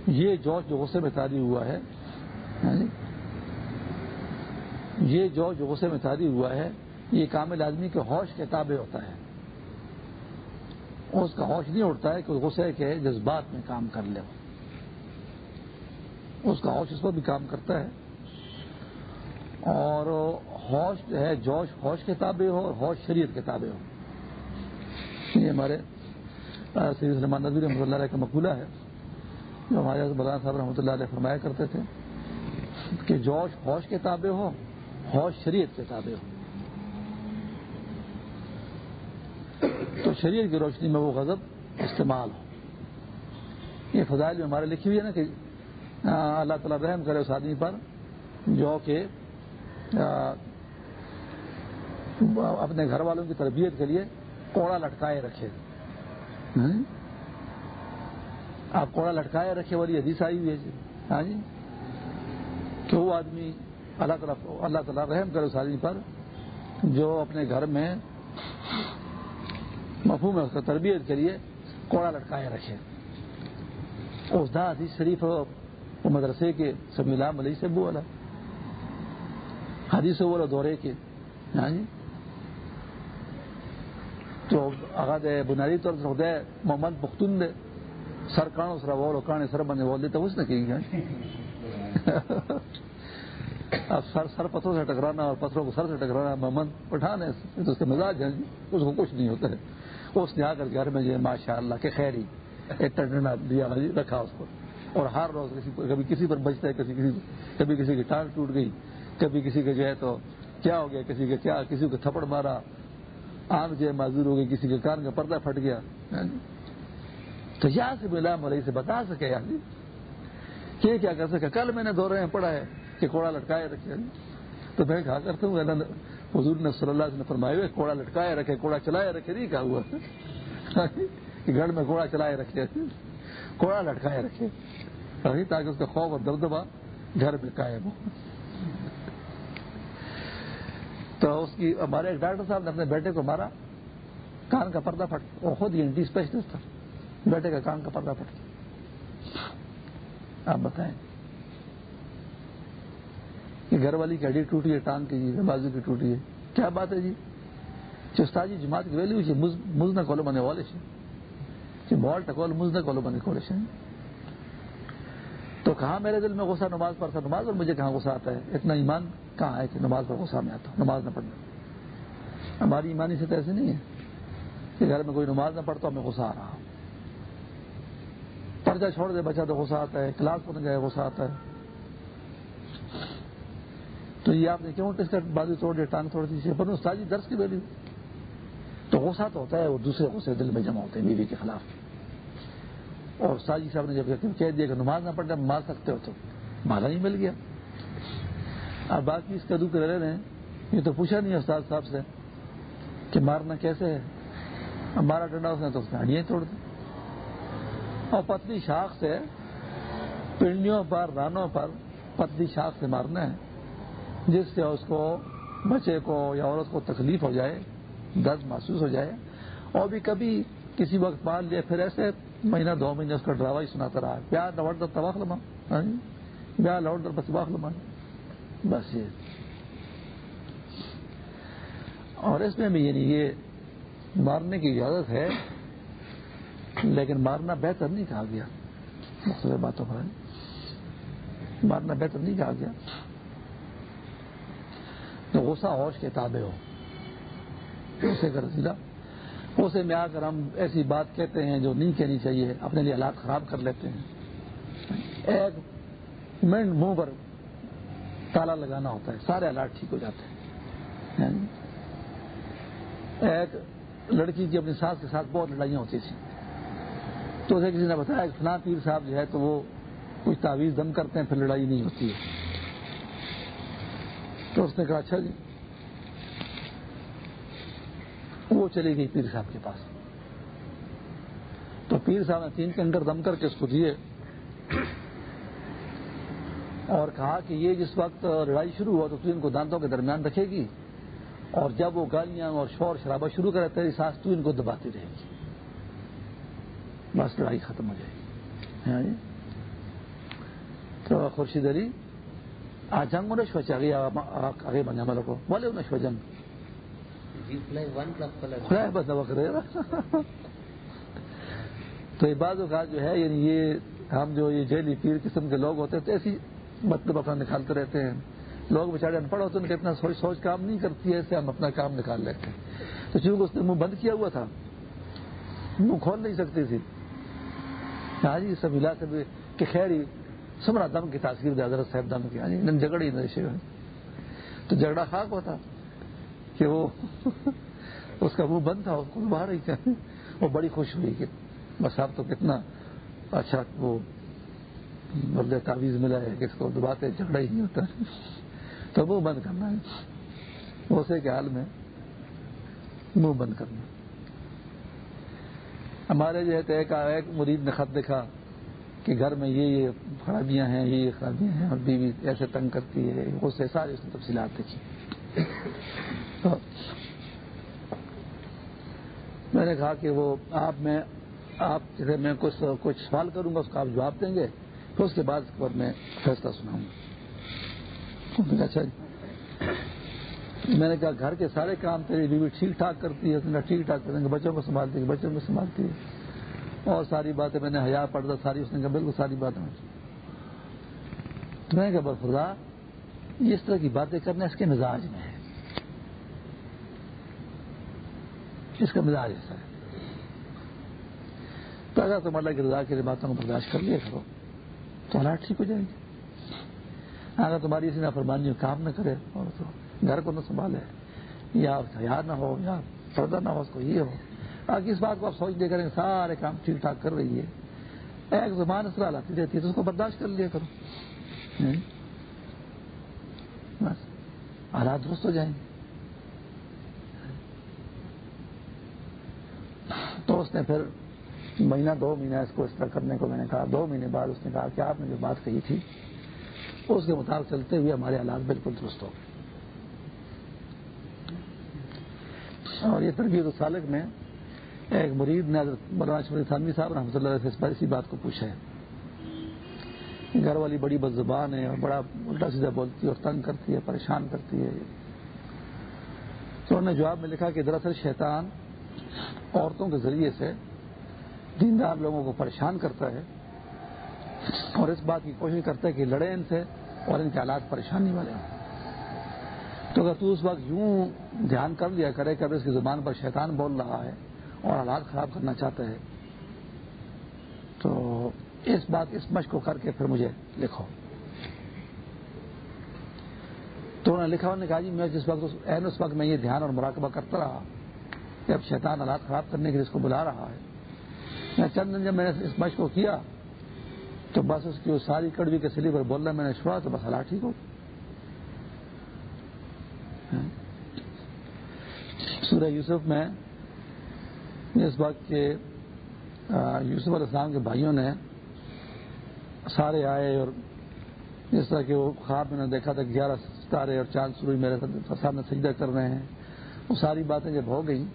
یہ جوش جو غصے میں تاری ہوا ہے ہاں جی، یہ جوش جو غصے میں تاری ہوا ہے، یہ کامل آدمی کے ہوش کے تابع ہوتا ہے۔ اس کا ہوش نہیں اٹھتا ہے کہ غصے کے جذبات میں کام کر لے۔ اس کا ہوش اس پر بھی کام کرتا ہے۔ اور ہوش جو ہے، جوش، ہوش کے تابع ہو اور ہوش شریعت کے تابع ہو۔ یہ ہمارے سید سلمان نظیر رحمۃ اللہ علیہ کا مقولہ ہے، جو ہمارے بلان صاحب رحمۃ اللہ علیہ فرمایا کرتے تھے کہ جوش ہوش کے تابع ہو، ہوش شریعت کے تابع ہو۔ تو شریعت کی روشنی میں وہ غضب استعمال ہو۔ یہ فضائل میں ہمارے لکھی ہوئی ہے نا کہ اللہ تعالیٰ رحم کرے اس آدمی پر، جو کہ اپنے گھر والوں کی تربیت کے لیے کوڑا لٹکائے رکھے۔ ہاں جی؟ آپ کوڑا لٹکائے رکھے والی حدیث آئی ہوئی ہے جی۔ ہاں جی؟ کہ وہ آدمی اللہ تعالیٰ اللہ تعالیٰ رحم کرے اس آدمی پر، جو اپنے گھر میں مفہوم ہے، اس کا تربیت کے لیے کوڑا لٹکائے رکھے۔ اس دا حدیث شریف مدرسے کے سمیلام علیہ سے بولا حدیث بولا دورے کے۔ ہاں جی؟ تو اگر بنیادی طور پر خدا محمد پختون دے، سر کانو سر وہ کانے سر بنے بول دیتے اس نے کہیں گے جی؟ اب سر سر پتھروں سے ٹکرانا اور پتھروں کو سر سے ٹکرانا محمد پٹھان ہے تو اس کے مزاج ہیں جی اس کو کچھ نہیں ہوتا ہے۔ اس نے آ کر گھر میں جو ماشاء اللہ کے خیر ہی، ایک ٹنڈنا دیا ہاں جی، رکھا اس کو۔ اور ہر روز کسی کبھی کسی پر بچتا ہے، کسی کسی کبھی کسی کی ٹانگ ٹوٹ گئی کبھی کسی کے جو ہے تو کیا ہو گیا، کسی کے کیا، کسی کو تھپڑ مارا آنکھ جو ہے معذور ہو گئی، کسی کے کان کا پردہ پھٹ گیا۔ ہاں جی۔ تو یہاں سے بلا ملئی سے بتا سکے یار جی کہ کیا کر سکے؟ کل میں نے دو رہے پڑھا ہے کہ کوڑا لٹکائے رکھے۔ ہاں جی۔ تو میں کہا کرتا ہوں حضور نے صلی اللہ نے فرمائے ہوئے، کوڑا لٹکائے رکھے، کوڑا چلائے رکھے، نہیں کہا ہوا۔ ہاں جی۔ گھر میں کوڑا چلائے رکھے۔ کوڑا لٹکائے رکھے۔ تاکہ اس کا خوف اور دبدبا گھر میں قائم ہو۔ تو اس کی ہمارے ایک ڈاکٹر صاحب نے اپنے بیٹے کو مارا، کان کا پردہ پھٹ، وہ خود ہی اسپیشلسٹ تھا۔ بیٹے کا کان کا پردہ پھٹ آپ بتائیں۔ کہ گھر والی کی ہڈی ٹوٹی ہے، ٹانگ کی جی بازو کی ٹوٹی ہے۔ کیا بات ہے جی؟, جی چستاجی جماعت کی ویلیو ہے مزنہ کولو بنے والے سے بال ٹکول مزنہ کولو بنے کولے سے تو کہاں میرے دل میں غصہ نماز پڑھتا نماز اور مجھے کہاں غصہ آتا ہے؟ اتنا ایمان۔ کہاں ہے کہ نماز پر غصہ میں آتا نماز نہ پڑھنا۔ ہماری ایمانی سے تو ایسے نہیں ہے کہ گھر میں کوئی نماز نہ پڑھتا ہمیں غصہ آ رہا پردہ چھوڑ دے، بچہ تو غصہ آتا ہے، کلاس پڑھنے جائے غصہ آتا ہے۔ تو یہ آپ نے کیوں ٹس کر بازو توڑ دیا، ٹانگ توڑ دی؟ پر استادی جی درس کی ویلو تو غصہ تو ہوتا ہے، وہ دوسرے غصے دل میں جمع ہوتے ہیں بیوی کے خلاف۔ اور ساجی صاحب نے جب کہہ دیا کہ نماز نہ پڑھنا، مار سکتے ہو تو مالا نہیں مل گیا۔ اب باقی اس کا دکھ رہ رہے ہیں، یہ تو پوچھا نہیں استاد صاحب سے کہ مارنا کیسے ہے؟ اب مارا ڈنڈا اس نے تو اس نے ہڈیاں توڑ دی۔ اور پتلی شاخ سے پنڈیوں پر، رانوں پر پتلی شاخ سے مارنا ہے، جس سے اس کو بچے کو یا عورت کو تکلیف ہو جائے، درد محسوس ہو جائے۔ اور بھی کبھی کسی وقت پال لیا، پھر ایسے مہینہ، دو مہینے اس کا ڈراوا ہی سناتا رہا۔ پیار لوٹ در تباخ لما ہاں جی؟ پیار لوٹ در بتباخ لما بس یہ۔ اور اس میں بھی یعنی یہ مارنے کی اجازت ہے، لیکن مارنا بہتر نہیں کہا گیا۔ مختلف باتوں پر مارنا بہتر نہیں کہا گیا۔ تو غصہ ہوش کے تابع ہو۔ اسے کر سیدھا اسے میں آ کر ہم ایسی بات کہتے ہیں جو نہیں کہنی چاہیے، اپنے لیے حالات خراب کر لیتے ہیں۔ ایک منٹ منہ پر تالا لگانا ہوتا ہے، سارے حالات ٹھیک ہو جاتے ہیں۔ یعنی ایک لڑکی کی اپنی ساس کے ساتھ بہت لڑائیاں ہوتی تھیں۔ تو اسے کسی نے بتایا کہ فلاں پیر صاحب جو ہے تو وہ کچھ تعویذ دم کرتے ہیں، پھر لڑائی نہیں ہوتی ہے۔ تو اس نے کہا اچھا جی۔ وہ چلی گئی پیر صاحب کے پاس۔ تو پیر صاحب نے تین کے اندر دم کر کے اس کو دیے۔ اور کہا کہ یہ جس وقت لڑائی شروع ہوا تو تین کو دانتوں کے درمیان رکھے گی اور جب وہ گالیاں اور شور شرابہ شروع کرے تیری سانس تو ان کو دباتی رہے گی۔ بس لڑائی ختم ہو جائے گی۔ ہاں جی؟ تو خورشید علی جنگ انہیں شوچ آگے آگے بنے ہمارے کو۔ بولے انہیں شو جنگ۔ بس کرے تو یہ بعض اوقات جو ہے یعنی یہ ہم جو یہ جیلی پیر قسم کے لوگ ہوتے ہیں تو ایسی مطلب اپنا نکالتے رہتے ہیں۔ لوگ بیچارے ان پڑھ ہوتے ہیں کہ اتنا سوچ سوچ کام نہیں کرتی ہے ایسے ہم اپنا کام نکال لیتے ہیں۔ تو چونکہ اس نے منہ بند کیا ہوا تھا، منہ کھول نہیں سکتی تھی۔ ہاں جی سب ملا سے کہ خیر ہی، سمرا دم کی تاثیر دے، حضرت صاحب دم کی۔ ہاں جی، جگڑی نشے تو جھگڑا خاک ہوتا کہ وہ اس کا منہ بند تھا، اس کو باہر ہی وہ بڑی خوش ہوئی کہ بس آپ تو کتنا اچھا وہ بدلے تعویذ ملا ہے کہ اس کو دباتے جھگڑا ہی نہیں ہوتا تو منہ بند کرنا ہے۔ اسے کے حال میں منہ بند کرنا ہمارے جو ہے ایک مرید نے خط دیکھا کہ گھر میں یہ یہ خرابیاں ہیں، یہ یہ خرابیاں ہیں، اور بیوی ایسے تنگ کرتی ہے، اس سے ساری اس نے تفصیلات دیکھی میں نے کہا کہ وہ آپ میں، آپ جیسے میں کچھ کچھ سوال کروں گا، اس کا آپ جواب دیں گے۔ پھر اس کے بعد میں فیصلہ سناؤں گا۔ اچھا جی۔ میں نے کہا، گھر کے سارے کام تیری بیوی ٹھیک ٹھاک کرتی ہے؟ ٹھیک ٹھاک کریں گے، بچوں کو سنبھالتی ہے، بچوں کو سنبھالتی ہے۔ اور ساری باتیں میں نے حیا پڑتا ساری اس نے کہا، بالکل ساری باتیں میں نے کہا برفردا یہ اس طرح کی باتیں کرنا اس کے مزاج میں ہے۔ اس کا مزاج ایسا ہے۔ تو اگر تم اللہ کی رضا کی باتوں کو برداشت کر لیا کرو۔ تو حالات ٹھیک ہو جائیں گے۔ ہاں، اگر تمہاری اسی نافرمانی کام نہ کرے، اور تو گھر کو نہ سنبھالے، یا حیات نہ ہو، یا پردہ نہ ہو، اس کو یہ ہو۔ آگے اس بات کو آپ سوچ دے کریں، سارے کام ٹھیک ٹھاک کر رہی ہے۔ ایک زبان اس طرح لاتی رہتی ہے، تو اس کو برداشت کر لیا کرو۔ بس۔ حالات درست ہو جائیں گے۔ تو اس نے پھر مہینہ، دو مہینہ اس کو اس طرح کرنے کو میں نے کہا، دو مہینے بعد اس نے کہا کہ آپ نے جو بات کہی تھی، اس کے مطابق چلتے ہوئے ہمارے حالات بالکل درست ہو گئے۔ اور یہ تربیت سالک میں ایک مرید نے مولانا تھانوی صاحب رحمۃ اللہ سے اسی بات کو پوچھا ہے۔ گھر والی بڑی بد زبان ہے اور بڑا الٹا سیدھا بولتی ہے اور تنگ کرتی ہے، پریشان کرتی ہے۔ تو انہوں نے جواب میں لکھا کہ دراصل شیطان عورتوں کے ذریعے سے دیندار لوگوں کو پریشان کرتا ہے اور اس بات کی کوشش کرتا ہے کہ لڑے ان سے اور ان کے حالات پریشانی والے ہوں۔ تو اگر تو اس وقت یوں دھیان کر لیا کرے کہ اب اس کی زبان پر شیطان بول رہا ہے اور حالات خراب کرنا چاہتا ہے، تو اس بات، اس مشق کو کر کے پھر مجھے لکھو۔ تو انہوں نے لکھا، انہوں نے کہا جی میں جس وقت اس وقت میں یہ دھیان اور مراقبہ کرتا رہا کہ اب شیطان حالات خراب کرنے کے لیے اس کو بلا رہا ہے چند دن جب میں نے اس مشق کو کیا، تو بس اس کی ساری کڑوی کے سلی پر بولنا میں نے چھوڑا تو بس حالات ٹھیک ہو ہاں۔ سورہ یوسف میں اس وقت کے یوسف علیہ السلام کے بھائیوں نے سارے آئے اور جس طرح کہ وہ خواب میں نے دیکھا تھا، گیارہ ستارے اور چاند سروج میرے سامنے سجدہ کر رہے ہیں۔ وہ ساری باتیں جب ہو گئیں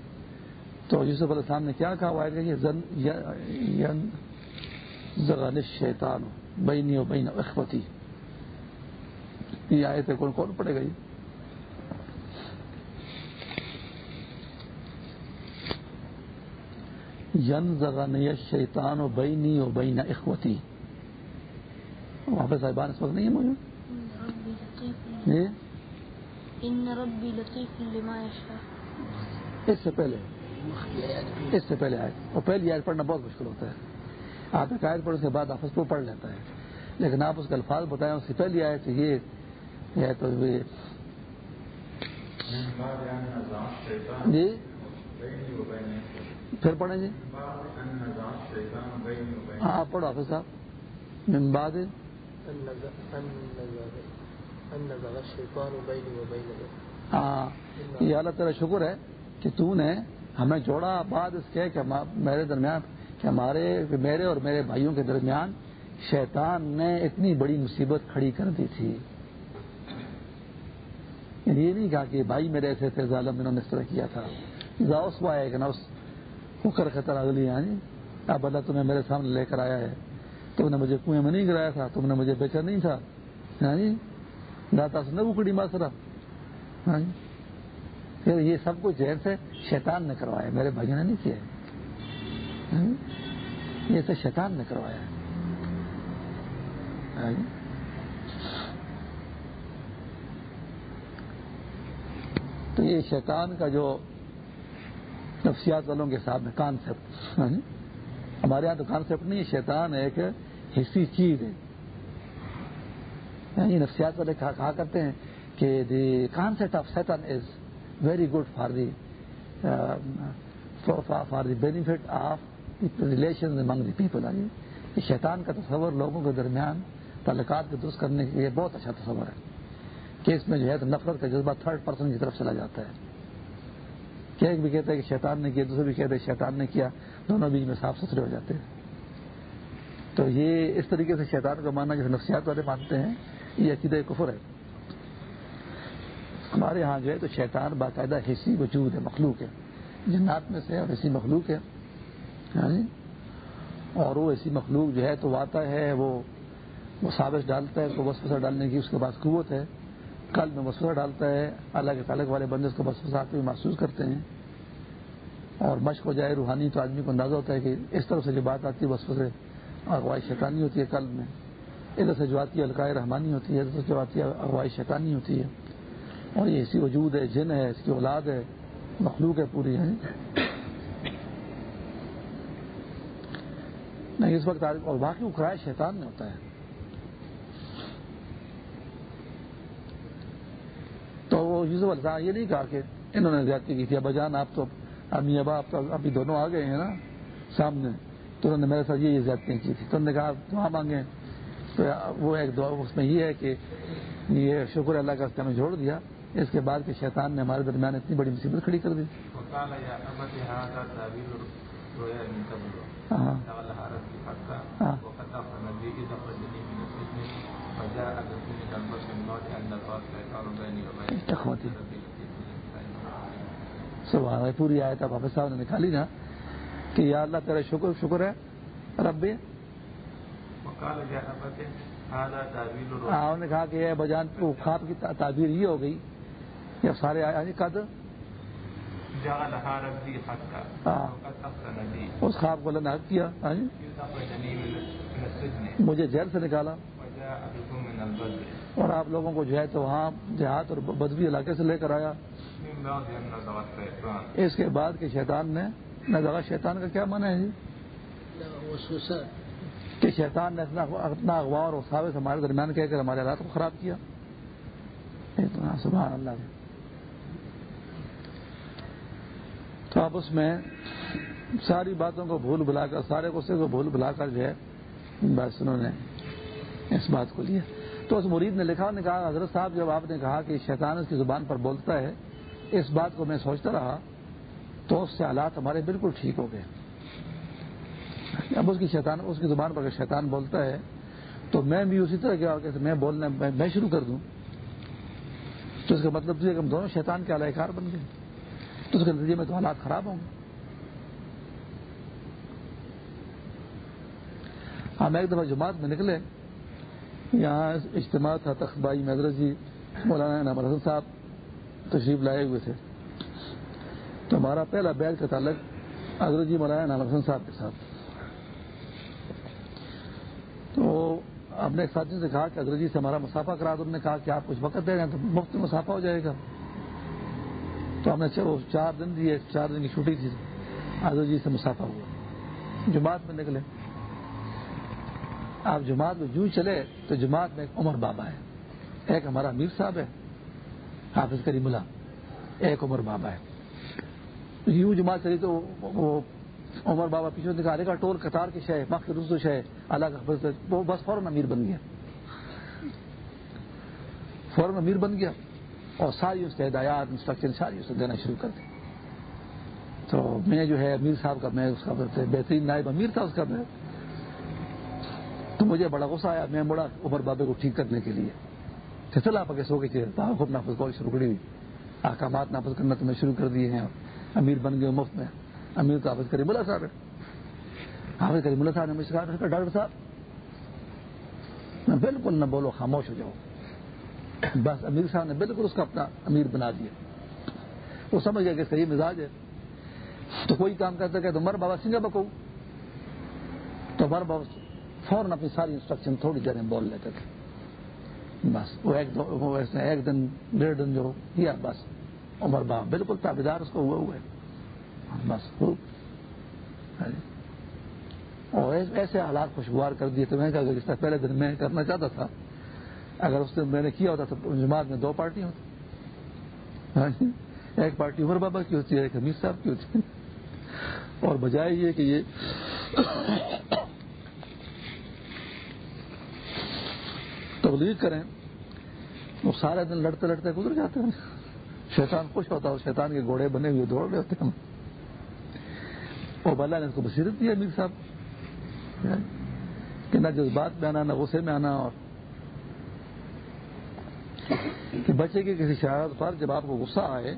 تو یوسف علیہ السلام نے کیا کہا؟ وہ ذرا شیطان بینی و بین اخوتی۔ یہ تھے کون کون پڑے گئی ین ذرا شیطان و بینی و بین اخوتی۔ وہاں پہ صاحبان اس وقت نہیں ہے مجھے اس سے پہلے۔ اس سے پہلے آئے۔ اور پہلی آیت پڑھنا بہت مشکل ہوتا ہے۔ آپ ایک آیت پڑھ اس کے بعد آپ کو پڑھ لیتا ہے لیکن آپ اس کے الفاظ بتائیں، اس سے پہلی آئے تو یہ۔ تو جی؟ پھر پڑھیں جی۔ ہاں آپ پڑھو حافظ صاحب۔ ممباد ہاں یہ اللہ تعالیٰ شکر ہے کہ تو نے ہمیں جوڑا بعد اس کے کہ میرے درمیان کہ ہمارے میرے اور میرے بھائیوں کے درمیان شیطان نے اتنی بڑی مصیبت کھڑی کر دی تھی۔ یعنی یہ نہیں کہا کہ بھائی میرے ایسے تھے ظالم انہوں نے اس طرح کیا تھا۔ ذاؤس وہ آئے کہ نا کر خطر اگلی یعنی اب اللہ تمہیں میرے سامنے لے کر آیا ہے۔ تم نے مجھے کنویں میں نہیں گرایا تھا۔ تم نے مجھے بیچا نہیں تھا۔ یعنی داتا سے نہ اکڑی ماسرا ہاں یہ سب کچھ جہر سے شیطان نے کروایا میرے بھائی نے نہیں کیا یہ تو شیطان نے کروایا تو یہ شیطان کا جو نفسیات والوں کے ساتھ میں کانسیپٹ ہمارے یہاں تو کانسیپٹ نہیں شیطان ایک حصی چیز ہے۔ یہ نفسیات والے کہا کرتے ہیں کہ the concept of Satan is very good for the for the benefit of relation among the people آئیے شیطان کا تصور لوگوں کے درمیان تعلقات کو درست کرنے کے لیے بہت اچھا تصور ہے۔ کہ اس میں جو ہے تو نفرت کا جذبہ تھرڈ پرسن کی طرف چلا جاتا ہے۔ کیا ایک بھی کہتا ہے کہ شیطان نے کیا دوسرے بھی کہتے ہیں شیطان نے کیا، دونوں بیچ میں صاف ستھرے ہو جاتے ہیں۔ تو یہ اس طریقے سے شیطان کا ماننا جیسے نفسیات والے مانتے ہیں، یہ عقیدہ کفر ہے۔ ہمارے ہاں جو ہے تو شیطان باقاعدہ حصی وجود ہے، مخلوق ہے۔ جنات میں سے اور حصی مخلوق ہے۔ ہاں جی؟ اور وہ ایسی مخلوق جو ہے تو آتا ہے، وہ وہ سابش ڈالتا ہے تو وسوسہ ڈالنے کی اس کے پاس قوت ہے۔ کل میں وسوسہ ڈالتا ہے، اللہ کے تعلق والے بندے اس کو وسوسہ آتے ہوئے محسوس کرتے ہیں۔ اور مشق ہو جائے، روحانی تو آدمی کو اندازہ ہوتا ہے کہ اس طرح سے جو بات آتی ہے، وسوسے، اغوائی شیطانی ہوتی ہے قلب میں۔ ادھر سے جو آتی ہے القاع رحمانی ہوتی ہے، ادھر سے جو آتی ہے، اغوائی شیطانی ہوتی ہے۔ اور یہ اسی وجود ہے، جن ہے، اس کی اولاد ہے، مخلوق ہے پوری ہے نہیں، اس وقت اور باقی اکرائے شیطان میں ہوتا ہے۔ تو وہ یوسف الزام یہ نہیں کہا کہ انہوں نے زیادتی کی تھی، ابا جان، آپ تو امی، ابا، آپ تو ابھی دونوں آ گئے ہیں نا سامنے۔ تو انہوں نے میرے ساتھ یہ زیادتی کی تھی۔ تو انہوں نے کہا دعا مانگے تو وہ ایک دعا اس میں یہ ہے کہ یہ شکر اللہ کا اس جوڑ دیا۔ اس کے بعد کہ شیطان نے ہمارے درمیان اتنی بڑی مصیبت کھڑی کر دی۔ پوری آیت اب حافظ صاحب نے نکالی نا کہ یا اللہ تیرا شکر شکر ہے رب۔ ہاں نے کہا کہ بجان خواب کی تعبیر یہ ہو گئی کہ سارے آئے قد؟ اس خواب کو اللہ حق کیا مجھے جیل سے نکالا۔ اور آپ لوگوں کو جو ہے تو وہاں دیہات اور بدوی علاقے سے لے کر آیا۔ اس کے بعد کہ شیطان نے نہ شیطان کا کیا من ہے جی؟ کہ شیطان نے اپنا اخبار اور ساوے ہمارے درمیان کہہ کر ہمارے حالات کو خراب کیا۔ سبحان اللہ۔ تو اب اس میں ساری باتوں کو بھول بلا کر، سارے غصے کو بھول بلا کر جو ہے بس انہوں نے اس بات کو لیا۔ تو اس مرید نے لکھا، نے کہا، حضرت صاحب، جب آپ نے کہا کہ شیطان اس کی زبان پر بولتا ہے، اس بات کو میں سوچتا رہا تو اس سے حالات ہمارے بالکل ٹھیک ہو گئے۔ اب اس کی شیطان، اس کی زبان پر اگر شیطان بولتا ہے، تو میں بھی اسی طرح کیا، کہ میں بولنا میں شروع کر دوں۔ تو اس کا مطلب یہ کہ ہم دونوں شیطان کے علاقہ کار بن گئے۔ تو اس کے نتیجے میں تو حالات خراب ہوں گے۔ ہم ایک دفعہ جماعت میں نکلے، یہاں اجتماع تھا تخبائی میدر جی مولانا نام حسن صاحب تشریف لائے ہوئے تھے۔ تو ہمارا پہلا بیگ کا تعلق حضرت جی مولانا نام حسن صاحب کے ساتھ۔ تو ہم نے ایک ساتھی جی سے کہا کہ حضرت جی سے ہمارا مسافہ کرا تو انہوں نے کہا کہ آپ کچھ وقت دے رہے ہیں تو مفت مسافہ ہو جائے گا۔ تو ہم نے چار دن دیے چار دن کی چھٹی تھی۔ حضرت جی سے مسافہ ہوا۔ جماعت میں نکلے۔ آپ جماعت میں جو چلے، تو جماعت میں ایک عمر بابا ہے۔ ایک ہمارا میر صاحب ہے، حافظ کریم اللہ۔ ایک عمر بابا ہے۔ یوں جماعت چلی تو وہ عمر بابا پیچھے نکالے کا ٹول قطار کی شہ مخ رسو شہ الگ وہ بس فوراً امیر بن گیا۔ فوراً امیر بن گیا۔ اور ساری اس کے ہدایات انسٹرکشن ساری اسے دینا شروع کر دی تو میں جو ہے امیر صاحب کا، میں اس کا بہترین نائب امیر تھا اس کا میں۔ تو مجھے بڑا غصہ آیا، میں بڑا عمر بابے کو ٹھیک کرنے کے لیے۔ چلا پکے سو کے خود نافذ کو شروع کری۔ ہوئی احکامات نافذ کرنا تو میں شروع کر دیے ہیں۔ امیر بن گئے مفت میں۔ امیر تو حافظ کریم اللہ صاحب ہے حافظ کریم اللہ صاحب نے مجھے کہا ڈاکٹر صاحب۔ میں بالکل نہ بولو، خاموش ہو جاؤ۔ بس امیر صاحب نے بالکل اس کا اپنا امیر بنا دیا۔ وہ سمجھ گیا کہ صحیح مزاج ہے۔ تو کوئی کام کرتا کہ تو مر بابا سنگا بکو۔ تو مر بابا فوراً اپنی ساری انسٹرکشن تھوڑی دیر میں بول لیتے تھے۔ بس، وہ ایک دو ایک دن، ڈیڑھ دن جو کیا، بس۔ عمر باپ بالکل تابیدار اس کو ہوئے ہوئے بس اور ایسے حالات خوشگوار کر دیے۔ تو میں کہا اس طرح پہلے دن میں کرنا چاہتا تھا اگر اس دن میں نے کیا ہوتا تو جماعت میں دو پارٹی ہوتی۔ ہاں جی، ایک پارٹی عمر بابا کی ہوتی ہے، ایک حمید صاحب کی ہوتی ہے۔ اور بجائے یہ کہ یہ تبلیغ کریں، وہ سارے دن لڑتے لڑتے گزر جاتے ہیں۔ شیطان خوش ہوتا ہے شیطان کے گھوڑے بنے ہوئے دوڑ رہے ہوتے ہیں۔ اور بلا نے اس کو بصیرت دیا امیر صاحب۔ کہ نہ جذبات میں آنا، نہ غصے میں آنا اور کہ بچے کی کسی شرارت پر جب آپ کو غصہ آئے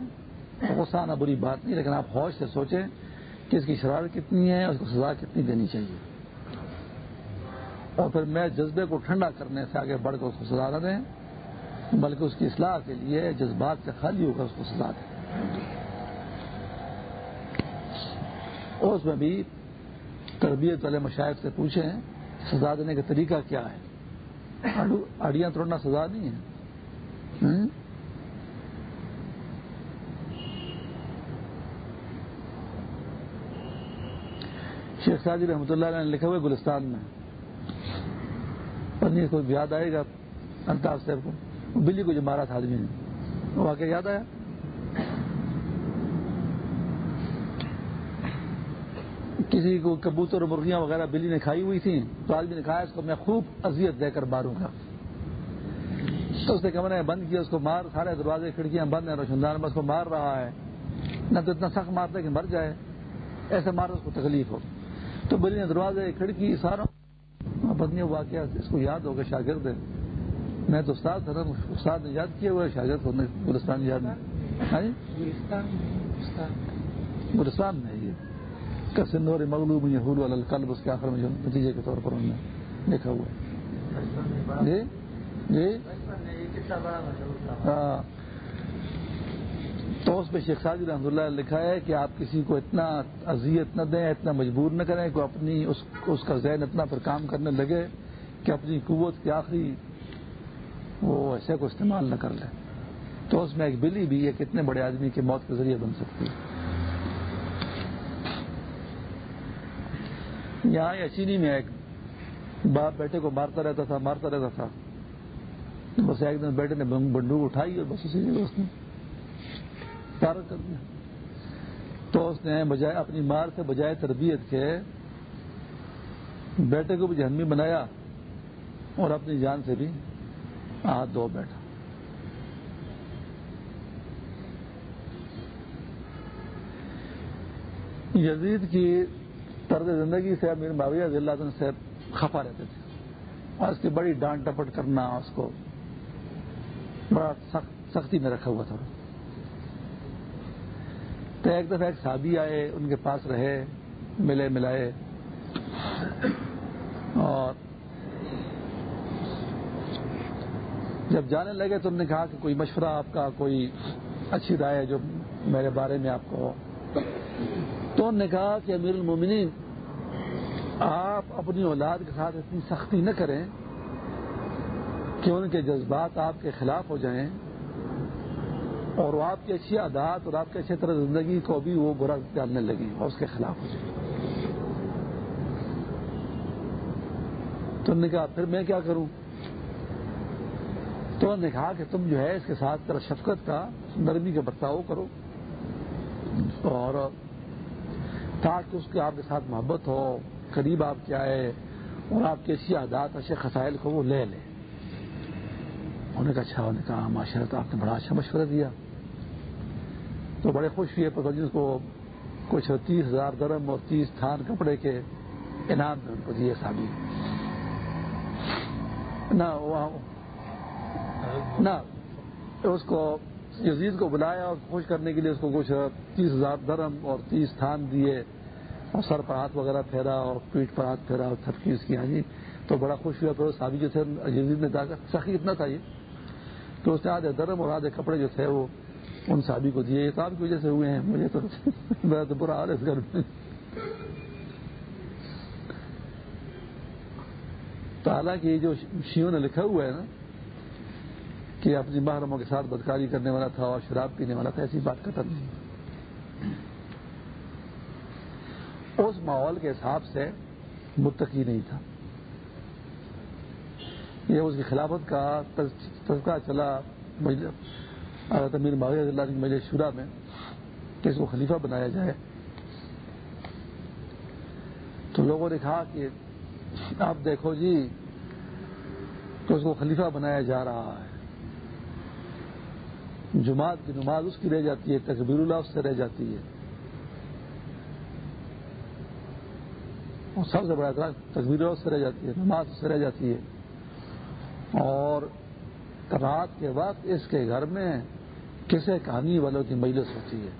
تو غصہ آنا بری بات نہیں، لیکن آپ ہوش سے سوچیں کہ اس کی شرارت کتنی ہے، اس کو سزا کتنی دینی چاہیے۔ اور پھر میں جذبے کو ٹھنڈا کرنے سے آگے بڑھ کر اس کو سزا نہ دیں، بلکہ اس کی اصلاح کے لیے جذبات سے خالی ہو کر اس کو سزا دیں۔ اور اس میں بھی تربیت والے مشاہد سے پوچھیں، سزا دینے کا طریقہ کیا ہے؟ اڑیاں توڑنا سزا نہیں ہے۔ Hmm? شیخ ساجی رحمۃ اللہ علیہ نے لکھا ہوئے گلستان میں۔ پتنی کو یاد آئے گا الطاف صاحب کو۔ بلی کو جو مارا تھا آدمی نے۔ وہ واقعہ یاد آیا؟ کسی کو کبوتر مرغیاں وغیرہ بلی نے کھائی ہوئی تھیں، تو آدمی نے کہا اس کو میں خوب اذیت دے کر ماروں گا۔ تو اس نے کمرے بند کیا اس کو مار سارے دروازے کھڑکیاں بند ہیں روشندان میں اس کو مار رہا ہے۔ نہ تو اتنا سخت مارتا کہ مر جائے۔ ایسے مار اس کو تکلیف ہو۔ تو بلی نے دروازے کھڑکی سارا بدنی واقعہ اس کو یاد ہوگا شاگرد۔ ہے میں تو استاد تھا استاد نے یاد کیا ہوا شاگرد ہونے گلستان یاد ہاں جی؟ گلستان میں یہ۔ کسندور مغلوب حول القلب اس کے آخر میں جو نتیجے کے طور پر انہوں نے لکھا ہوا ہے۔ جی؟ ہاں۔ تو اس میں شیخ ساجد رحمۃ اللہ لکھا ہے کہ آپ کسی کو اتنا اذیت نہ دیں اتنا مجبور نہ کریں کہ اپنی اس, اس کا ذہن اتنا پر کام کرنے لگے کہ اپنی قوت کے آخری وہ ایسے کو استعمال نہ کر لے۔ تو اس میں ایک بلی بھی ہے کتنے بڑے آدمی کی موت کے ذریعے بن سکتی ہے۔ یہاں یا چینی میں ایک باپ بیٹے کو مارتا رہتا تھا مارتا رہتا تھا۔ بس ایک دن بیٹے نے بندوق اٹھائی اور بس اسی جگہ اس نے پارک کر دیا۔ تو اس نے بجائے اپنی مار سے بجائے تربیت کے بیٹے کو بھی جہنمی بنایا اور اپنی جان سے بھی ہاتھ دو بیٹھا۔ یزید کی طرز زندگی سے امیر معاویہ ضلع سے خفا رہتے تھے۔ اور اس کی بڑی ڈانٹ ٹپٹ کرنا، اس کو بڑا سختی میں رکھا ہوا تھا۔ تو ایک دفعہ ایک شادی آئے، ان کے پاس رہے، ملے، ملائے۔ اور جب جانے لگے تو انہوں نے کہا کہ کوئی مشورہ آپ کا، کوئی اچھی رائے جو میرے بارے میں آپ کو تو انہوں نے کہا کہ امیر المومنین، آپ اپنی اولاد کے ساتھ اتنی سختی نہ کریں۔ کہ ان کے جذبات آپ کے خلاف ہو جائیں اور وہ آپ کی اچھی عادات اور آپ کے اچھے طرح زندگی کو بھی وہ برا ڈالنے لگی اور اس کے خلاف ہو جائے تو نے کہا، پھر میں کیا کروں؟ تو نے کہا کہ تم جو ہے اس کے ساتھ طرح شفقت کا، نرمی کا برتاؤ کرو اور تاکہ اس کے آپ کے ساتھ محبت ہو، قریب آپ کے آئے اور آپ کے اچھی عادات، اچھے خسائل کو وہ لے لے۔ انہوں نے کہا اچھا انہوں نے کہا معاشرت آپ نے بڑا اچھا مشورہ دیا۔ تو بڑے خوش ہوئے پتہ جس کو کچھ تیس ہزار درم اور تیس تھان کپڑے کے انعام میں ان کو دیے سابی نہ اس کو یزید کو بلایا اور خوش کرنے کے لیے اس کو کچھ تیس ہزار درم اور تیس تھان دیے اور سر پر ہاتھ وغیرہ پھیرا اور پیٹ پر ہاتھ پھیرا اور تھرکیز کیا۔ جی تو بڑا خوش ہوا پھر سابی جو تھے، یزید نے سخی اتنا تھا یہ؟ تو اس نے آدھے درم اور آدھے کپڑے جو تھے وہ ان صحابی کو دیے۔ کام کی وجہ سے ہوئے ہیں، مجھے تو میرا تو برا حال ہے اس گھر میں۔ تو حالانکہ جو شیوں نے لکھا ہوا ہے نا کہ اپنی محرموں کے ساتھ بدکاری کرنے والا تھا اور شراب پینے والا تھا، ایسی بات قتل نہیں۔ اس ماحول کے حساب سے متقی نہیں تھا۔ یہ اس کی خلافت کا تذکرہ چلا امیر معاویہ اللہ کی مجھے شورا میں کہ اس کو خلیفہ بنایا جائے۔ تو لوگوں نے کہا کہ آپ دیکھو جی تو اس کو خلیفہ بنایا جا رہا ہے۔ جماعت کی نماز اس کی رہ جاتی ہے تقبیر اللہ اس سے رہ جاتی ہے۔ اور سب سے بڑا اعتراض تصویروں سے رہ جاتی ہے، نماز سے رہ جاتی ہے۔ اور رات کے وقت اس کے گھر میں کسی کہانی والوں کی مجلس ہوتی ہے۔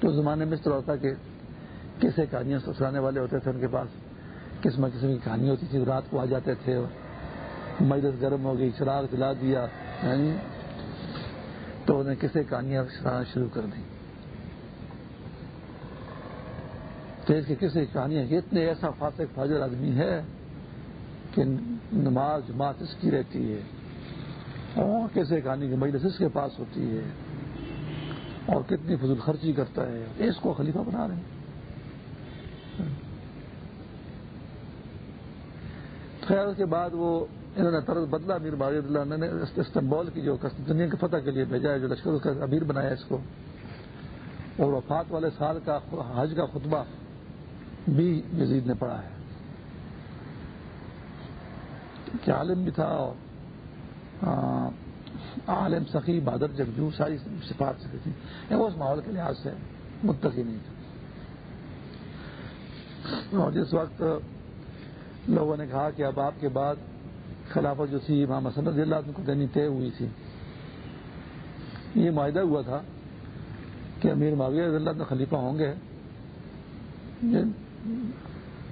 تو زمانے میں اس طرح ہوتا کہ کیسے کہانیاں سسرانے والے ہوتے تھے ان کے پاس۔ قسم قسم کی کہانی ہوتی تھی رات کو آ جاتے تھے۔ مجلس گرم ہو گئی، چراغ جلا دیا یعنی تو انہیں کسے کہانیاں سنانا شروع کر دی اس کی کسی کہانیاں، اتنے ایسا فاسق، فاجر آدمی ہے کہ نماز جماعت اس کی رہتی ہے، اور کیسے کہانی کی مجلس اس کے پاس ہوتی ہے، اور کتنی فضول خرچی کرتا ہے، اس کو خلیفہ بنا رہے ہیں۔ خیر، اس کے بعد وہ انہوں نے طرز بدلا امیر باغ اللہ نے استنبول کی جو دنیا کے فتح کے لیے بھیجا ہے، جو لشکر کا امیر بنایا اس کو۔ اور وفات والے سال کا حج کا خطبہ بھی یزید نے پڑھا ہے۔ کہ عالم بھی تھا اور عالم، سخی، بہادر جگجو ساری سفارت سے تھی۔ وہ اس ماحول کے لحاظ سے متقی نہیں تھا۔ اور جس وقت لوگوں نے کہا کہ اب آپ کے بعد خلافت جو تھی امام حسن رضی اللہ کو دینی طے ہوئی تھی۔ یہ معاہدہ ہوا تھا کہ امیر معاویہ رضی اللہ خلیفہ ہوں گے۔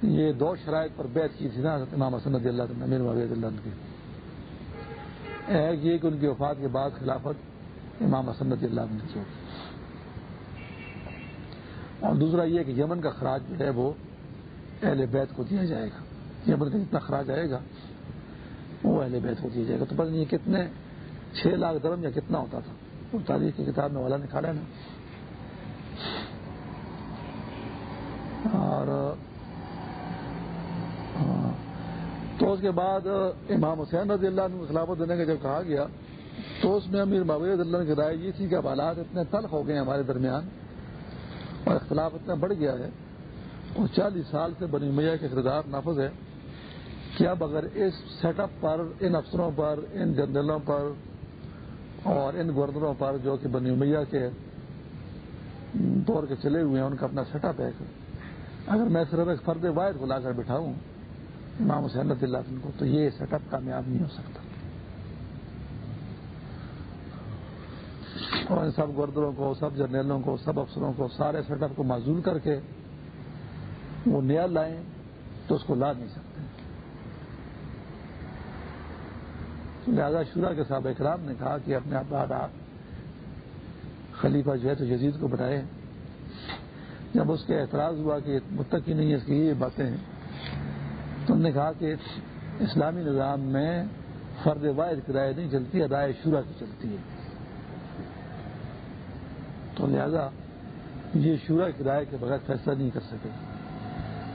یہ دو شرائط پر بیعت کی تھی نا امام حسن رضی اللہ امیر معاویہ رضی اللہ کی۔ ایک یہ کہ ان کی وفات کے بعد خلافت امام حسن رضی اللہ نے کی۔ اور دوسرا یہ کہ یمن کا خراج جو ہے وہ اہل بیت کو دیا جائے گا۔ یمن کا جتنا خراج آئے گا، وہ اہل بیت کو دیا جائے گا۔ تو پتہ نہیں کتنے، چھ لاکھ درم یا کتنا ہوتا تھا۔ وہ تاریخ کی کتاب میں والا نکالا ہے نا اور تو اس کے بعد امام حسین رضی اللہ عنہ خلافت دینے کا جب کہا گیا، تو اس میں امیر بابر رضی اللہ کی رائے یہ تھی کہ اب حالات اتنے تلخ ہو گئے ہیں ہمارے درمیان اور اختلاف اتنا بڑھ گیا ہے اور چالیس سال سے بنی میاں کے کردار نافذ ہے کہ اب اگر اس سیٹ اپ پر، ان افسروں پر، ان جنرلوں پر اور ان گورنروں پر جو کہ بنی میاں کے دور کے چلے ہوئے ہیں، ان کا اپنا سیٹ اپ ہے۔ اگر میں صرف ایک فرد واحد کو لا کر بٹھاؤں امام حسین رضی اللہ عنہ کو، تو یہ سیٹ اپ کامیاب نہیں ہو سکتا۔ اور ان سب گردروں کو، سب جرنیلوں کو، سب افسروں کو، سارے سیٹ اپ کو معذول کر کے وہ نیا لائیں تو اس کو لا نہیں سکتے۔ لہذا شورا کے صاحب اکرام نے کہا کہ اپنے بعد آپ خلیفہ جو ہے تو یزید کو بتائے جب اس کے اعتراض ہوا کہ متقی نہیں ہے، اس کی یہ باتیں ہیں۔ تو انہوں نے کہا کہ اسلامی نظام میں فرد واحد کی رائے نہیں چلتی ہے رائے شورا کی چلتی ہے۔ تو لہذا یہ شورا کی رائے کے بغیر فیصلہ نہیں کر سکے۔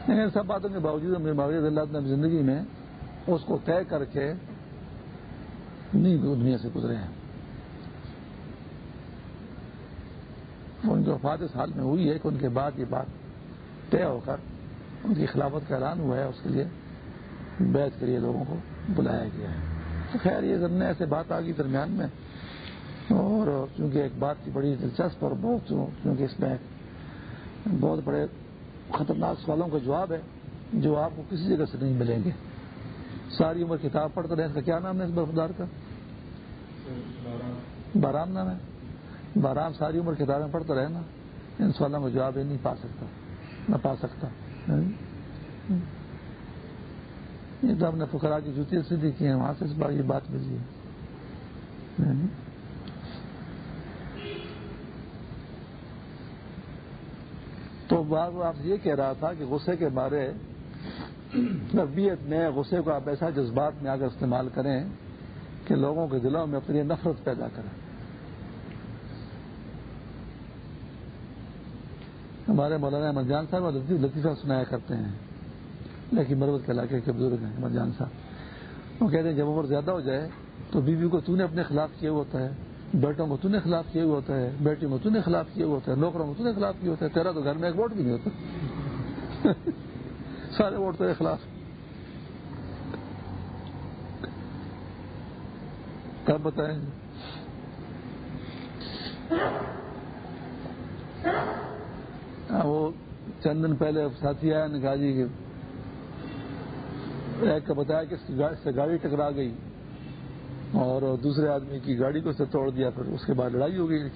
لیکن سب باتوں کے باوجود ہم باوجود اللہ نے زندگی میں اس کو طے کر کے نہیں دنیا سے گزرے ہیں۔ ان کی وفات اس حال میں ہوئی ہے کہ ان کے بعد یہ بات طے ہو کر ان کی خلافت کا اعلان ہوا ہے، اس کے لیے بیچ کے لیے لوگوں کو بلایا گیا ہے۔ تو خیر، یہ ضمن ایسے بات آ گئی درمیان میں۔ اور چونکہ ایک بات کی بڑی دلچسپ اور بہت کیونکہ اس میں بہت بڑے خطرناک سوالوں کا جواب ہے، جو آپ کو کسی جگہ سے نہیں ملیں گے۔ ساری عمر کتاب پڑھتے رہے اس کا کیا نام ہے اس برفدار کا؟ بارام نام ہے۔ بارام ساری عمر کتابیں پڑھتا رہے نا، ان سوالوں کا جواب یہ نہیں پا سکتا، نہ پا سکتا۔ یہ تو ہم نے فکرا کی جوتی سیدھی کی ہیں، وہاں سے اس بار یہ بات ملی ہے۔ تو بات آپ سے یہ کہہ رہا تھا کہ غصے کے بارے تربیت میں غصے کو آپ ایسا جذبات میں آ کر استعمال کریں کہ لوگوں کے دلوں میں اپنی نفرت پیدا کریں۔ ہمارے مولانا احمد جان صاحب لطیفہ سنایا کرتے ہیں۔ لیکن مروت کے علاقے کے بزرگ ہیں احمد جان صاحب۔ وہ کہتے ہیں جب عمر زیادہ ہو جائے تو بیوی کو تو نے اپنے خلاف کیا ہوا ہوتا ہے، بیٹوں کو تو نے خلاف کیا ہوا ہوتا ہے، بیٹیوں کو تو نے خلاف کیا ہوا ہوتا ہے، نوکروں کو تو نے خلاف کیا ہوتا ہے، تیرا تو گھر میں ایک ووٹ بھی نہیں ہوتا۔ سارے ووٹ تیرے خلاف۔ کب بتائیں؟ ہاں، وہ چند دن پہلے ساتھی آیا، نے کہا جی کہ ایک کا بتایا کہ اس سے گاڑی ٹکرا گئی اور دوسرے آدمی کی گاڑی کو سے توڑ دیا، پھر اس کے بعد لڑائی ہو گئی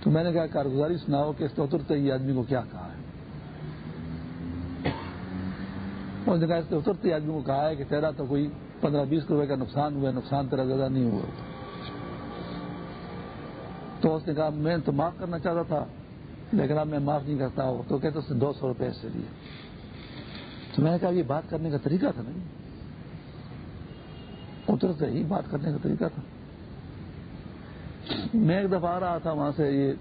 تو میں نے کہا، کارگزاری سناؤ کہ اس اترتے ہی آدمی کو کیا کہا ہے؟ اس نے کہا، اس اترتے آدمی کو کہا ہے کہ تیرا تو کوئی پندرہ بیس روپے کا نقصان ہوا ہے، نقصان تیرا زیادہ نہیں ہوا تو اس نے کہا، میں تو معاف کرنا چاہتا تھا لیکن اب میں معاف نہیں کرتا ہوں تو کہتے اس نے دو سو روپئے سے لیے تو میں نے کہا یہ بات کرنے کا طریقہ تھا نہیں جی۔ اتر سے ہی بات کرنے کا طریقہ تھا۔ میں ایک دفعہ آ رہا تھا وہاں سے یہ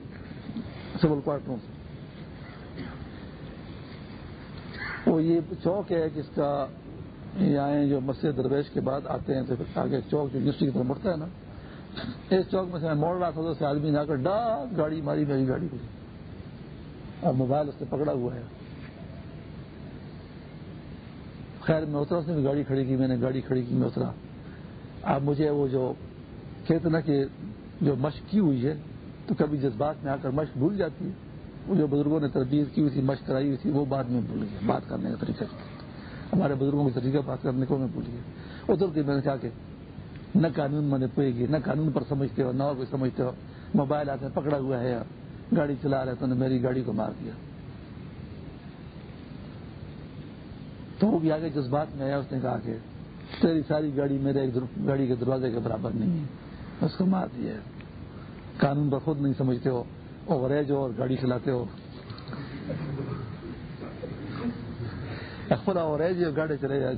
سول کوارٹروں سے۔ وہ یہ چوک ہے جس کا یہاں جو مسجد درویش کے بعد آتے ہیں، تو پھر آگے چوک جو یونیورسٹی کی طرف مڑتا ہے نا۔ اس چوک میں سے میں موڑ رہا تھا، تو اسے آدمی نے آ کر ڈاک گاڑی ماری، میری گاڑی کو اور موبائل اس سے پکڑا ہوا ہے۔ خیر، میں اترا اس نے بھی گاڑی کھڑی کی، میں نے گاڑی کھڑی کی، میں اترا۔ اب مجھے وہ جو کہتے نا کہ جو مشق کی ہوئی ہے، تو کبھی جذبات میں آ کر مشق بھول جاتی ہے۔ وہ جو بزرگوں نے تربیت کی ہوئی تھی مشق کرائی ہوئی تھی وہ بعد میں بھول گیا، بات کرنے کا طریقہ۔ ہمارے بزرگوں کا طریقہ بات کرنے کو میں بھول گیا۔ ادھر کے میں نے کہا کہ نہ قانون میں نے پوئے گی، نہ قانون پر سمجھتے ہو، نہ اور کوئی سمجھتے ہو۔ موبائل آتے پکڑا ہوا ہے۔ گاڑی چلا رہے تو نے میری گاڑی کو مار دیا۔ تو وہ بھی آگے جذبات میں آیا، اس نے کہا کہ تیری ساری گاڑی میرے ایک گاڑی کے دروازے کے برابر نہیں ہے۔ اس کو مار دیا قانون پر خود نہیں سمجھتے ہو اور جو اور گاڑی چلاتے ہو۔ خدا اور جو گاڑی چلے جائے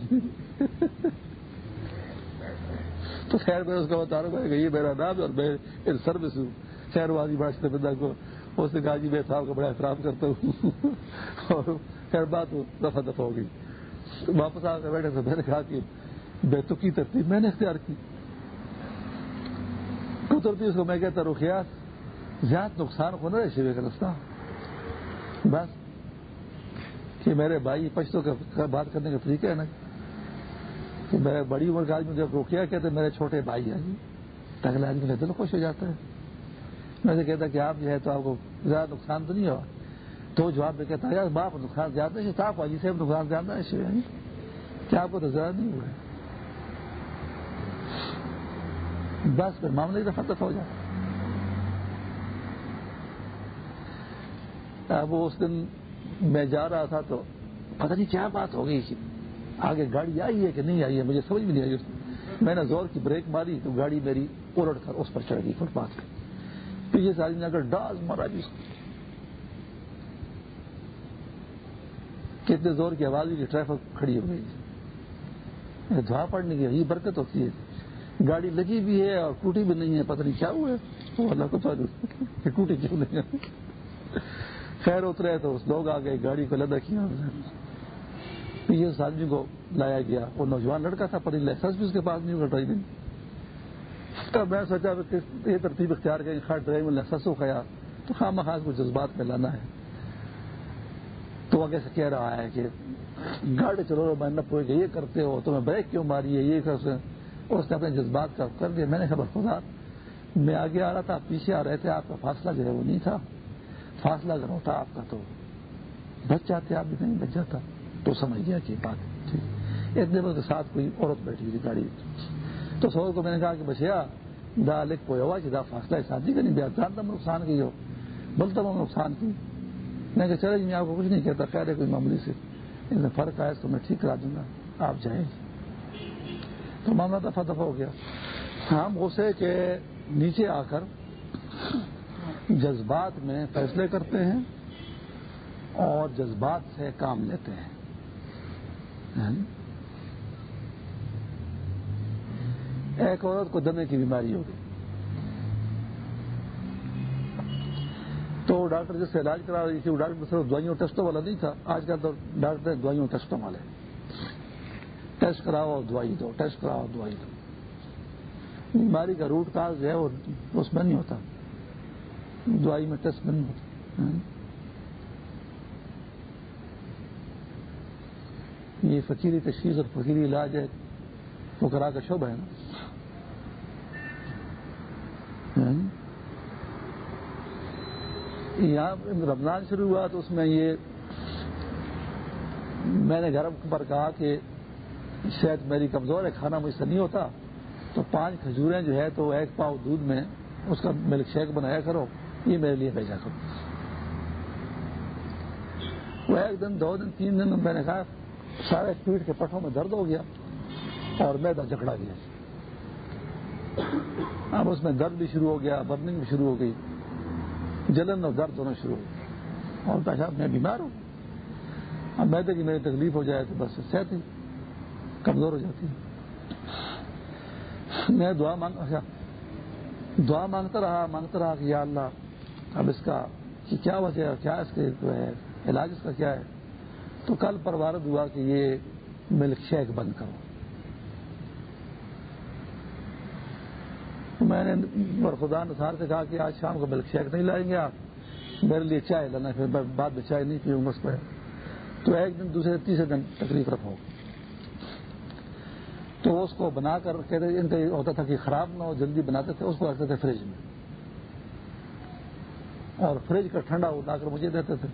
تو خیر میں اس کا بتا رہا ہوں کہ یہ میرا نام اور میں سروس ہوں۔ خیر واضح بادشاہ کو اس نے کہا جی میں صاحب کا بڑا احترام کرتا ہوں۔ اور خیر بات دفعہ دفعہ ہو گئی۔ واپس آ کر بیٹھے تو میں نے کہا کہ بیتکی ترتیب میں نے اختیار کی۔ اترتی اس کو میں کہتا رخیات زیادہ نقصان کو نہ رہے شیوے کا رستہ۔ بس۔ کہ میرے بھائی پشتوں کا بات کرنے کا طریقہ ہے نا۔ کہ میرے بڑی عمر کا آدمی جب روکیا کہتے، میرے چھوٹے بھائی ہیں جی۔ اگلے آدمی کا دل خوش ہو جاتا ہے۔ میں سے کہتا کہ آپ جو ہے تو آپ کو زیادہ نقصان تو نہیں ہوا۔ تو جواب میں کہتا ہے باپ نقصان زیادہ ہے صاحب واجی صاحب نقصان زیادہ ہے یعنی کیا آپ کو تو زیادہ نہیں ہوا۔ بس پھر معاملے کا فتح ہو جاتا۔ اب اس دن میں جا رہا تھا تو پتہ نہیں کیا بات ہو گئی آگے گاڑی آئی ہے کہ نہیں آئی ہے، مجھے سمجھ بھی نہیں آئی۔ میں نے زور کی بریک ماری تو گاڑی میری الٹ کر اس پر چڑھ گئی فٹ پاتھ پیچھے سے آدمی اگر ڈاز مارا جی کتنے زور کی آواز کی ٹریفک کھڑی ہو گئی۔ دھوا پڑنے کی یہ برکت ہوتی ہے۔ گاڑی لگی بھی ہے اور ٹوٹی بھی نہیں ہے، پتہ نہیں کیا ہوا ہے۔ اللہ کو ٹوٹی کیوں نہیں ہے؟ خیر اترے تو اس لوگ آ گئے گاڑی کو لدا کیا۔ پیچھے اس آدمی کو لایا گیا۔ وہ نوجوان لڑکا تھا پر لائسنس بھی اس کے پاس نہیں ہوگا نہیں تب میں سوچا یہ ترتیب اختیار کریں، خاص ڈرائیو لائسنس کو کھایا تو خام خاص کو جذبات میں لانا ہے۔ تو وہ کیسے کہہ رہا ہے کہ گاڑی چلو میں نہ پوچھ یہ کرتے ہو، تمہیں بریک کیوں ماری ہے، یہ کر اس نے اپنے جذبات کا کر دیا۔ میں نے خبر خدا، میں آگے آ رہا تھا پیچھے آ رہے تھے، آپ کا فاصلہ جو ہے وہ نہیں تھا۔ فاصلہ اگر ہوتا آپ کا تو بچ جاتے، آپ بھی نہیں بچ جاتا۔ تو سمجھ گیا کہ بات اتنے بار کے ساتھ کوئی عورت بیٹھی تھی گاڑی تو سو کو میں نے کہا کہ بچیا دا لکھ کوئی ہوا کہ دا فاصلہ شادی کا نہیں دیا جانتا میں نقصان کی ہو؟ بولتا میں نقصان کی۔ میں کہ چلے جی میں آپ کو کچھ نہیں کہتا، خیر ہے، کوئی معمولی سے۔ اس میں فرق آئے تو میں ٹھیک کرا دوں گا۔ آپ جائیں۔ تو معاملہ دفعہ دفعہ ہو گیا۔ ہم غصے کے نیچے آ کر جذبات میں فیصلے کرتے ہیں اور جذبات سے کام لیتے ہیں۔ ایک عورت کو دمے کی بیماری ہو گئی۔ تو ڈاکٹر جس سے علاج کرا رہی تھی، وہ ڈاکٹر صرف دوائیوں، ٹیسٹوں والا نہیں تھا۔ آج کل تو ڈاکٹر دوائیوں، ٹیسٹوں والے ٹیسٹ کراؤ دوائی دو، ٹیسٹ کراؤ دوائی دو۔ بیماری کا روٹ کاز جو ہے وہ اس میں نہیں ہوتا۔ دوائی میں ٹیسٹ نہیں ہوتا۔ ہاں۔ یہ فقیری تشخیص اور فقیری علاج ہے۔ وہ کرا کا شعبہ ہے نا۔ یہاں رمضان شروع ہوا تو اس میں یہ میں نے گھر پر کہا کہ شاید میری کمزور ہے، کھانا مجھ سے نہیں ہوتا، تو پانچ کھجوریں جو ہے تو ایک پاؤ دودھ میں اس کا ملک شیک بنایا کرو، یہ میرے لیے بھیجا کرو۔ وہ ایک دن، دو دن، تین دن میں نے کہا، سارے پیٹ کے پٹھوں میں درد ہو گیا اور میدا جکڑا گیا۔ اب اس میں درد بھی شروع ہو گیا، برننگ بھی شروع ہو گئی۔ جلن اور درد ہونا شروع ہو گیا۔ اور پیشاب میں بیمار ہوں۔ اب میدے کی میری تکلیف ہو جائے تو بس صحت ہی کمزور ہو جاتی میں دعا مانگ اچھا، دعا مانگتا رہا مانگتا رہا کہ یا اللہ، اب اس کا کہ کیا وجہ ہے، کیا اس کے ہے، علاج اس کا کیا ہے؟ تو کل پروارت ہوا کہ یہ ملک شیک بند کرو۔ میں نے خدا نثار سے کہا کہ آج شام کو ملک شیک نہیں لائیں گے آپ۔ میرے لیے چائے لانا پھر میں بعد میں چائے نہیں پیوں گا اس پہ تو ایک دن دوسرے تیسرے دن تکلیف رکھو۔ تو اس کو بنا کر کہتے ان کا ہوتا تھا کہ خراب نہ ہو، جلدی بناتے تھے، اس کو رکھتے تھے فریج میں۔ اور فریج کا ٹھنڈا لا کر مجھے دیتے تھے۔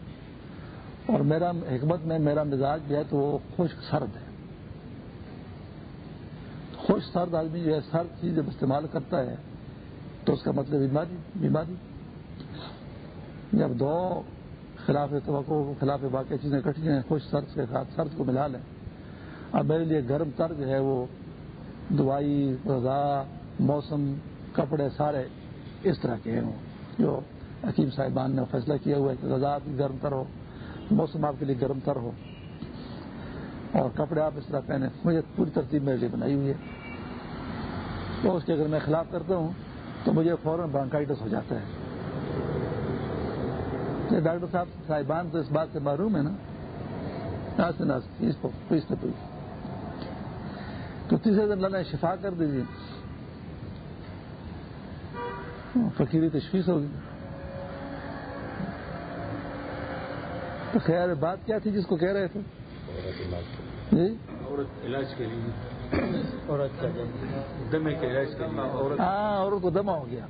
اور میرا حکمت میں، میرا مزاج جو ہے تو وہ خشک سرد ہے۔ خوش سرد آدمی جو ہے سرد چیز جب استعمال کرتا ہے، تو اس کا مطلب بیماری بیماری۔ جب دو خلاف توقع، خلاف واقع چیزیں کٹھی ہیں، خوش سرد کے ساتھ سرد کو ملا لیں۔ اب میرے لیے گرم تر جو ہے وہ دوائی رضا موسم، کپڑے، سارے اس طرح کے ہیں۔ جو حکیم صاحبان نے فیصلہ کیا ہوا ہے کہ رضا بھی گرم تر ہو، موسم آپ کے لیے گرم تر ہو۔ اور کپڑے آپ اس طرح پہنے، مجھے پوری ترتیب میرے لیے بنائی ہوئی ہے۔ تو اس کے اگر میں خلاف کرتا ہوں تو مجھے فوراً برانکائٹس ہو جاتا ہے۔ ڈاکٹر صاحب صاحبان تو اس بات سے معروم ہے نا۔ سے تو تیسرے دن اللہ شفا کر دیجیے فقیری تشخیص ہوگی۔ تو خیر بات کیا تھی جس کو کہہ رہے تھے؟ جی؟ علاج کے لیے۔ دمے کے علاج ہاں عورت کو دما ہو گیا۔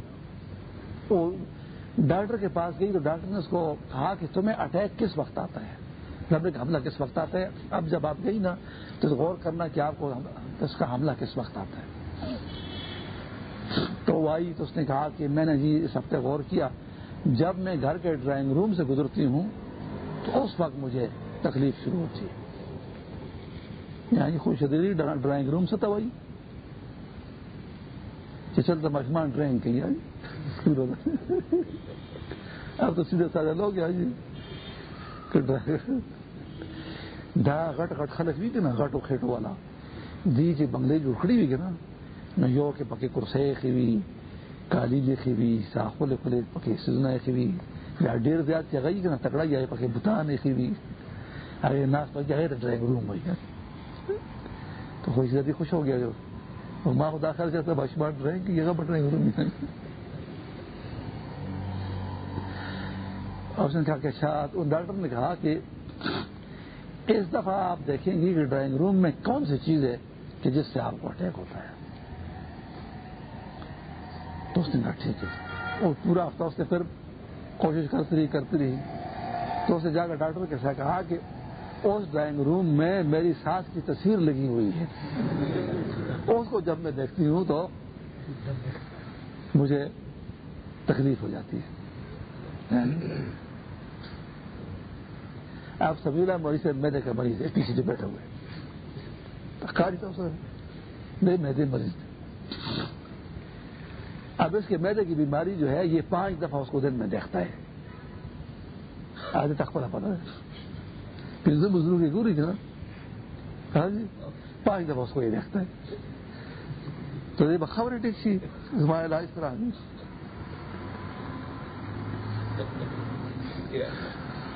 ڈاکٹر کے پاس گئی تو ڈاکٹر نے اس کو کہا کہ تمہیں اٹیک کس وقت آتا ہے؟ کا حملہ کس وقت آتا ہے؟ اب جب آپ گئی نا، تو غور کرنا کہ آپ کو اس کا حملہ کس وقت آتا ہے۔ تو وہ آئی، تو اس نے کہا کہ میں نے جی اس ہفتے غور کیا۔ جب میں گھر کے ڈرائنگ روم سے گزرتی ہوں، تو اس وقت مجھے تکلیف شروع ہوتی ہے۔ یعنی خوش شدید ڈرائنگ روم سے تو چلتا مجمان ڈرائنگ کی اب تو سیدھے سارے لوگ جی۔ ڈا گٹ گٹ خلق بھی نا گٹو کھیٹو والا۔ دی جی بنگلے جو کھڑی ہوئی نا نہ یو کے پکے کرسے کھیوی کالی جی کھیوی ساخو لے کھلے پکے سزنا کھیوی یا ڈیر زیادہ سے گئی کہ نا تکڑا جائے پکے بتان کھیوی ارے ناس پک جائے تو ڈرائنگ روم ہوئی۔ تو خوش زیادہ خوش ہو گیا جو۔ اور ماں کو داخل کرتا باشمان ڈرائنگ کی جگہ پر ڈرائنگ روم اور اس نے کہا کہ اچھا ڈاکٹر نے کہا کہ اس دفعہ آپ دیکھیں گے کہ ڈرائنگ روم میں کون سی چیز ہے کہ جس سے آپ کو اٹیک ہوتا ہے۔ تو اس نے کہا، ٹھیک ہے۔ اور پورا ہفتہ اس نے پھر کوشش کرتی رہی کرتی رہی۔ تو اس نے جا کر ڈاکٹر کے ساتھ کہا کہ اس ڈرائنگ روم میں میری سانس کی تصویر لگی ہوئی ہے۔ اس کو جب میں دیکھتی ہوں تو مجھے تکلیف ہو جاتی ہے۔ آپ سبھی مریض سے میدے کا مریض ہے پیچھے جو بیٹھے ہوئے کاری تو نہیں میدے مریض تھے اب اس کے میدے کی بیماری جو ہے، یہ پانچ دفعہ اس کو دن میں دیکھتا ہے۔ آگے تک پتا پتا ہے۔ پھر بزرگ کی گوری تھی ہاں جی؟ پانچ دفعہ اس کو یہ دیکھتا ہے تو یہ خبر ٹھیک سی ہمارا علاج کرا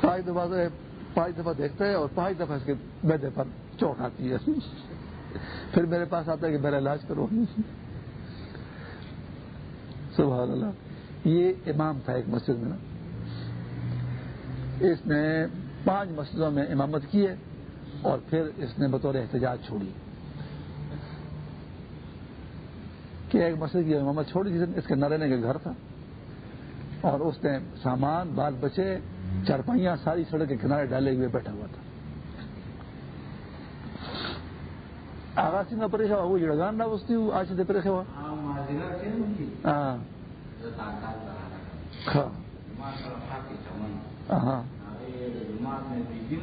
پانچ دفعہ پانچ دفعہ دیکھتا ہے اور پانچ دفعہ اس کے میدے پر چوٹ آتی ہے. پھر میرے پاس آتا ہے کہ میرا علاج کرو. سبحان اللہ. یہ امام تھا ایک مسجد میں اس نے پانچ مسجدوں میں امامت کی ہے اور پھر اس نے بطور احتجاج چھوڑی کہ ایک مسجد کی امامت چھوڑی جس اس کے نرینے کا گھر تھا اور اس نے سامان بال بچے چارپائیاں ساری سڑک کے کنارے ڈالے ہوئے بیٹھا ہوا تھا۔ آغا سنگھ پریشا ہوا وہ جڑگان نہ بستی ہوں آج سے پریشا ہوا۔ ہاں ہاں۔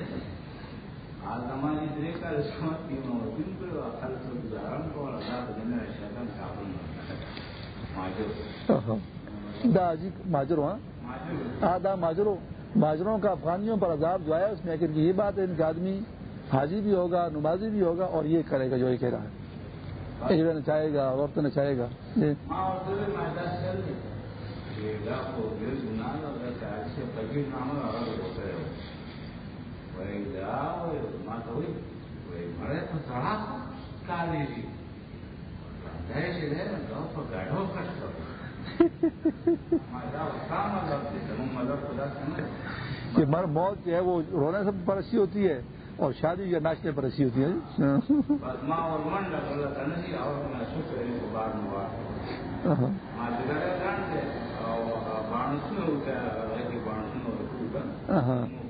اجی سے بم دے ہاں ہاں ہاں دا جی ماجرو ہاں؟ دا ماجرو۔ ماجروں کا افغانیوں پر عذاب جو آیا اس میں کہ یہ بات ہے ان کا آدمی حاجی بھی ہوگا نمازی بھی ہوگا اور یہ کرے گا جو یہ کہہ رہا ہے۔ یہ نچائے گا عورتیں نچائے گا۔ کہ مر موت جو ہے وہ رونے سے پرسی ہوتی ہے اور شادی یا ناچنے پر ایسی ہوتی ہے۔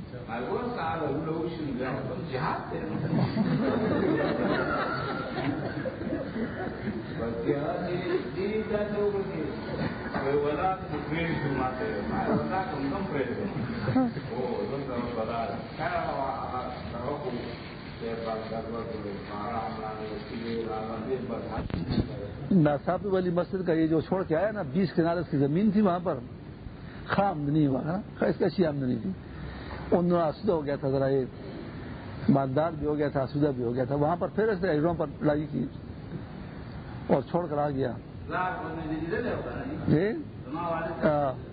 ہاں ہاں ناصافی والی مسجد کا یہ جو چھوڑ کے آیا نا، بیس کنال اس کی زمین تھی وہاں پر. خواہ آمدنی ہوا نا؟ اس کی اچھی آمدنی تھی۔ ان آسودہ ہو گیا تھا، ذرا یہ مالدار بھی ہو گیا تھا آسودہ بھی ہو گیا تھا۔ وہاں پر پھر اس نے ایڈوں پر لڑائی کی اور چھوڑ کر آ گیا۔ جی؟ ہاں۔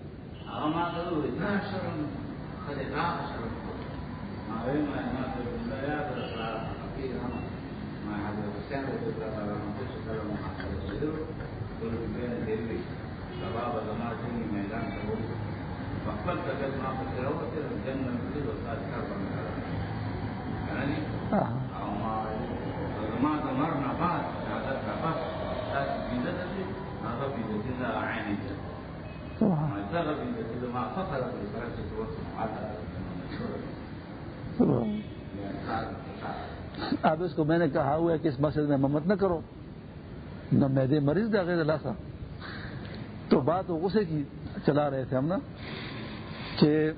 اب اس کو میں نے کہا ہوا ہے کہ اس مسجد میں محمد نہ کرو۔ نہ میدے مریض دے غیر اللہ تو بات وہ غصے کی چلا رہے تھے ہم نا۔ کہ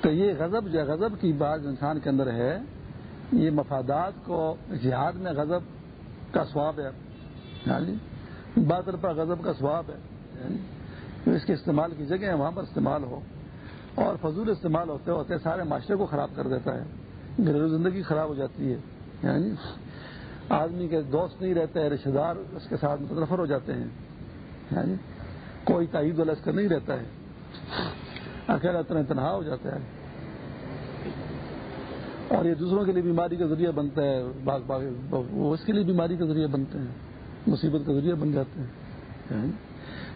تو یہ غضب جو غضب کی بات انسان کے اندر ہے، یہ مفادات کو جہاد میں غضب کا سواب ہے۔ ہاں جی؟ بادر پر غضب کا سواب ہے۔ ہاں جی؟ اس کے استعمال کی جگہ وہاں پر استعمال ہو۔ اور فضول استعمال ہوتے ہوتے سارے معاشرے کو خراب کر دیتا ہے۔ گھریلو زندگی خراب ہو جاتی ہے۔ یعنی آدمی کے دوست نہیں رہتے ہیں رشتے دار اس کے ساتھ مترفر ہو جاتے ہیں۔ یعنی کوئی تعید والا اس کا نہیں رہتا ہے۔ اکیلا اتنا تنہا ہو جاتا ہے۔ اور یہ دوسروں کے لیے بیماری کا ذریعہ بنتا ہے۔ باغ باغ وہ اس کے لیے بیماری کا ذریعہ بنتے ہیں۔ مصیبت کا ذریعہ بن جاتے ہیں۔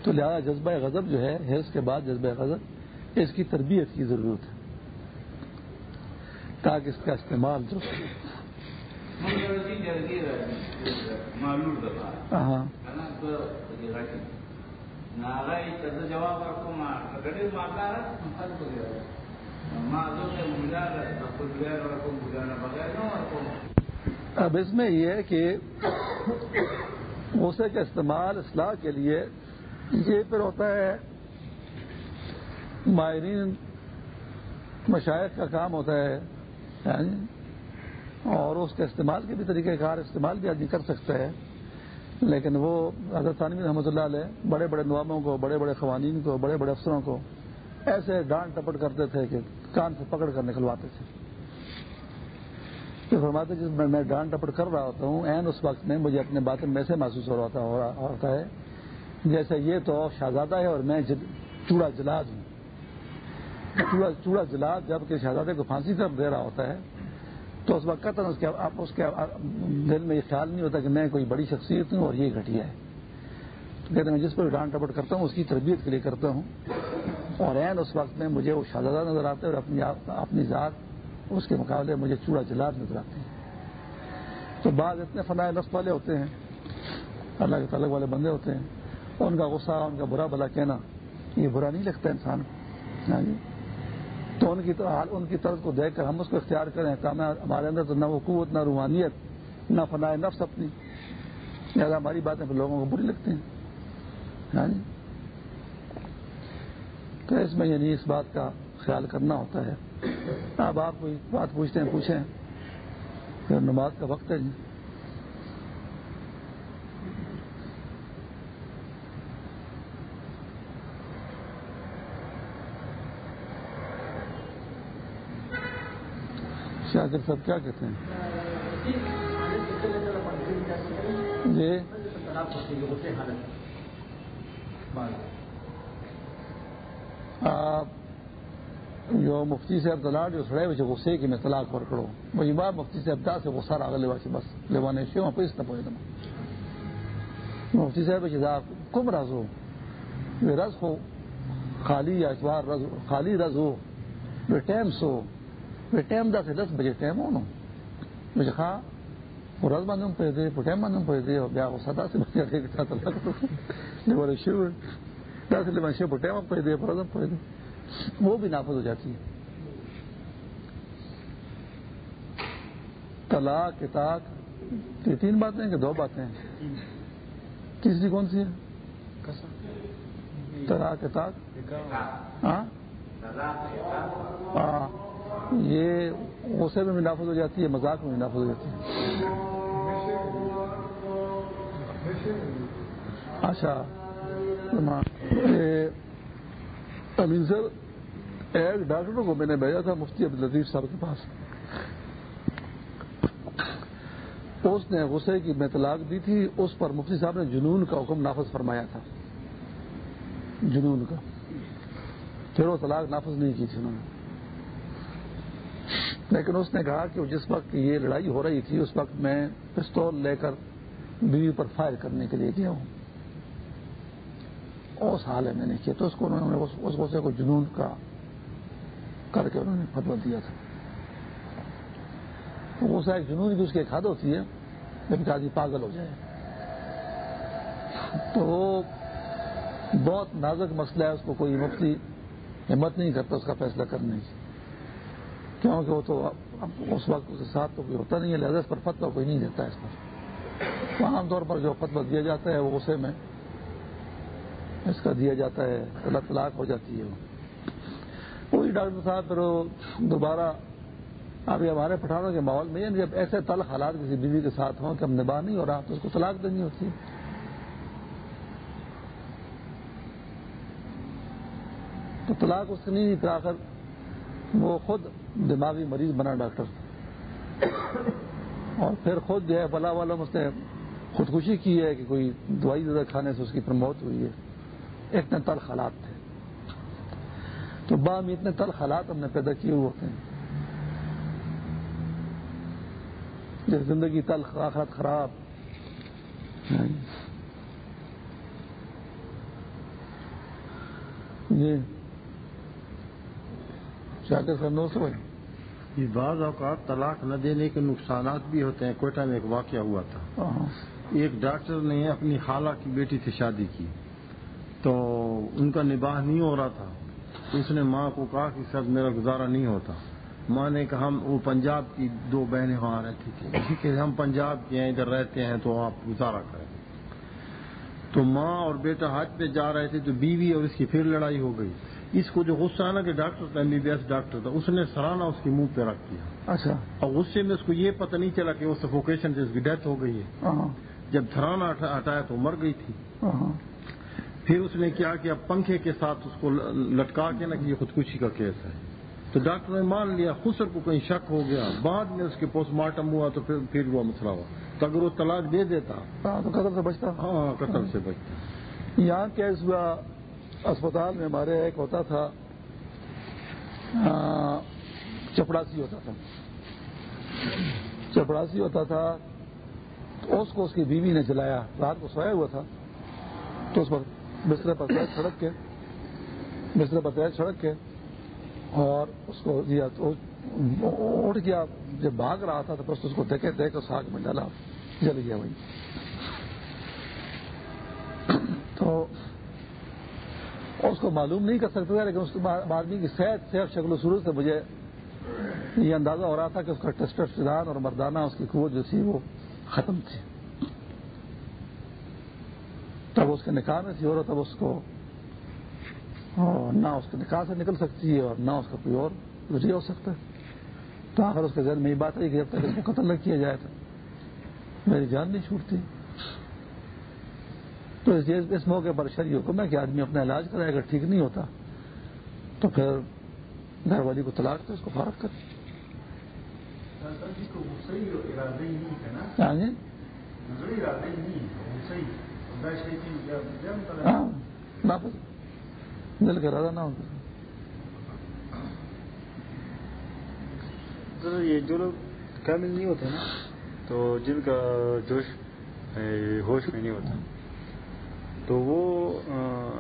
تو لہٰذا جذبہ غضب جو ہے حرص کے بعد جذبہ غضب اس کی تربیت کی ضرورت ہے۔ تاکہ اس کا استعمال جو ہاں۔ اب اس میں یہ ہے کہ غصے کا استعمال اصلاح کے لیے یہ پھر ہوتا ہے ماہرین مشاعر کا کام ہوتا ہے یعنی، اور اس کے استعمال کے بھی طریقہ کار استعمال بھی آدمی کر سکتا ہے۔ لیکن وہ حضرت ثانوی رحمۃ اللہ علیہ بڑے بڑے نوابوں کو، بڑے بڑے قوانین کو، بڑے بڑے افسروں کو ایسے ڈانٹ ٹپٹ کرتے تھے کہ کان سے پکڑ کر نکلواتے تھے۔ کہ فرماتے جس میں میں ڈانٹ ٹپٹ کر رہا ہوتا ہوں این اس وقت میں مجھے اپنے باتیں میں سے محسوس ہو رہا ہوتا ہے۔ جیسے یہ تو شہزادہ ہے اور میں چوڑا جلاد ہوں۔ چوڑا جلاد جبکہ شہزادے کو پھانسی کر دے رہا ہوتا ہے تو اس وقت اس کے اس کے دل میں یہ خیال نہیں ہوتا کہ میں کوئی بڑی شخصیت ہوں اور یہ گھٹیا ہے۔ کہتے میں جس پر ڈانٹ ٹپٹ کرتا ہوں، اس کی تربیت کے لیے کرتا ہوں۔ اور این اس وقت میں مجھے وہ شہزادہ نظر آتے اور اپنی اپنی ذات اس کے مقابلے مجھے چوڑا جلاد نظر آتے ہیں۔ تو بعض اتنے فنائے نفس والے ہوتے ہیں، اللہ کے تعلق والے بندے ہوتے ہیں، ان کا غصہ، ان کا برا بلا کہنا، یہ برا نہیں لگتا انسان کو۔ ہاں جی۔ تو ان کی ان کی طرف کو دیکھ کر ہم اس کو اختیار کریں۔ تو ہمارے اندر تو نہ وہ قوت، نہ روحانیت، نہ فنائے نفس اپنی۔ لہٰذا ہماری باتیں پھر لوگوں کو بری لگتی ہیں۔ ہاں جی؟ تو اس میں یعنی اس بات کا خیال کرنا ہوتا ہے۔ اب آپ کوئی بات پوچھتے ہیں، پوچھیں۔ پھر نماز کا وقت ہے جی۔ شاکر صاحب کیا کہتے ہیں؟ جی۔ آپ جو مفتی صاحب تلاٹ جو سڑے بچے غصے کی میں طلاق پر کرو وہی بات مفتی صاحب دا سے غصہ راغ لے بس لیوانے شیو پہ نہ پوئے مفتی صاحب بچے دا کم رز ہو۔ رز ہو، خالی یا اتوار رز خالی رز ہو۔ Time so. پھر ٹائم دا سے دس بجے ٹائم ہو مجھے خواہ وہ رز باندھوں پہ دے ٹائم باندھوں پہ دے بیا غصہ دا سے بچے دے طلاق لیوانے شیو دا سے لیوانے شیو ٹائم پہ دے رزم پہ دے۔ وہ بھی نافذ ہو جاتی ہے۔ طلاق کتاب یہ تین باتیں کہ دو باتیں؟ ہیں تیسری کون سی ہے؟ طلاق کتاب ہاں۔, ہاں۔ یہ غصے میں بھی نافذ ہو جاتی ہے، مذاق میں بھی نافذ ہو جاتی ہے۔ اچھا امین سر، ایک ڈاکٹر کو میں نے بھیجا تھا، مفتی عبد الطیف صاحب کے پاس۔ اس نے غصے کی میں طلاق دی تھی، اس پر مفتی صاحب نے جنون کا حکم نافذ فرمایا تھا۔ جنون کا۔ پھر وہ طلاق نافذ نہیں کی تھی انہوں نے۔ لیکن اس نے کہا کہ جس وقت یہ لڑائی ہو رہی تھی، اس وقت میں پستول لے کر بیوی پر فائر کرنے کے لیے گیا ہوں۔ اس حال ہے میں نے کیا۔ تو اس کو انہوں نے، اس غصے کو جنون کا کر کے انہوں نے فتوا دیا تھا۔ تو غصہ ایک جنون کی اس کی ایک حد ہوتی ہے جبکہ آدمی پاگل ہو جائے۔ تو بہت نازک مسئلہ ہے، اس کو کوئی مفتی ہمت نہیں کرتا اس کا فیصلہ کرنے کی۔ کیونکہ وہ تو اس وقت اس کے ساتھ تو کوئی ہوتا نہیں ہے، لہٰذا اس پر فتوا کوئی نہیں دیتا اس پر۔ عام طور پر جو فتوا دیا جاتا ہے، وہ غصے میں اس کا دیا جاتا ہے، اللہ طلاق ہو جاتی ہے۔ وہی ڈاکٹر صاحب پھر دوبارہ ابھی ہمارے پٹھانوں کے ماحول میں جب ایسے تلخ حالات کسی بیوی کے ساتھ ہوں کہ ہم نباہ نہیں ہو رہا تو اس کو طلاق دینی ہوتی تو طلاق اس سے نہیں، پھر آخر وہ خود دماغی مریض بنا ڈاکٹر اور پھر خود جو ہے بلا والا اس نے خودکشی کی ہے کہ کوئی دوائی زیادہ کھانے سے اس کی پرموت ہوئی ہے۔ اتنے تلخ حالات تھے۔ تو بام اتنے تلخ حالات ہم نے پیدا کیے ہوئے ہوتے ہیں جیسے زندگی تلخ آخرت خراب۔ جی۔ کیا کر کرنا سے بھائی یہ بعض اوقات طلاق نہ دینے کے نقصانات بھی ہوتے ہیں۔ کوئٹہ میں ایک واقعہ ہوا تھا۔ ایک ڈاکٹر نے اپنی خالہ کی بیٹی سے شادی کی۔ تو ان کا نباہ نہیں ہو رہا تھا۔ اس نے ماں کو کہا کہ سر میرا گزارا نہیں ہوتا۔ ماں نے کہا ہم وہ پنجاب کی دو بہنیں وہاں رہتی تھی اسی کہ ہم پنجاب کے ہیں ادھر رہتے ہیں تو آپ گزارا کریں۔ تو ماں اور بیٹا حج پہ جا رہے تھے تو بیوی اور اس کی پھر لڑائی ہو گئی۔ اس کو جو غصہ آنا کہ ڈاکٹر تھا M B B S doctor تھا اس نے سرانا اس کے منہ پہ رکھ دیا۔ اچھا۔ اور غصے میں اس کو یہ پتہ نہیں چلا کہ وہ سفوکیشن سے اس کی ڈیتھ ہو گئی ہے۔ جب ہٹا- ہٹایا تو مر گئی تھی۔ پھر اس نے کیا کیا؟ پنکھے کے ساتھ اس کو لٹکا کے نا کہ یہ خودکشی کا کیس ہے۔ تو ڈاکٹر نے مان لیا خسر کو کہیں شک ہو گیا۔ بعد میں اس کے پوسٹ مارٹم ہوا تو پھر پھر وہ مسئلہ ہوا۔ تو اگر وہ طلاق دے دیتا۔ ہاں تو قدر سے بچتا۔ ہاں قتل سے بچتا۔ یہاں کیس ہوا۔ اسپتال میں ہمارے ایک ہوتا تھا چپڑاسی ہوتا تھا۔ چپڑاسی ہوتا تھا تو اس کو اس کی بیوی نے جلایا۔ رات کو سویا ہوا تھا۔ تو اس پر بستر پر سڑک کے، بستر پر سڑک کے اور اس کو دیا تو اٹھ گیا جب بھاگ رہا تھا تو بس اس کو دیکھے دیکھ اس آگ میں ڈالا، جل گیا وہی تو اس کو معلوم نہیں کر سکتے تھے، لیکن اس آدمی کی صحت صحت شکل و صورت سے مجھے یہ اندازہ ہو رہا تھا کہ اس کا ٹیسٹسٹران اور مردانہ اس کی قوت جو تھی وہ ختم تھی۔ تب اس کے نکاح میں تھی اور تب اس کو نہ اس کے نکاح سے نکل سکتی ہے اور نہ اس کا کوئی اور ذریعہ ہو سکتا ہے۔ تو آخر اس کے ذہن میں یہ بات ہے کہ جب تک اس کو قتل نہ کیا جائے تو میری جان نہیں چھوٹتی۔ تو اس اس موقع پر شریع حکم ہے کہ آدمی اپنا علاج کرائے اگر ٹھیک نہیں ہوتا تو پھر گھر والی کو طلاق دے اس کو فارغ کرے۔ ہاں جی۔ ہاں دل کا ارادہ نہ ہوتا سر یہ جو لوگ کامل نہیں ہوتے نا تو جن کا جوش ہوش میں نہیں ہوتا۔ تو وہ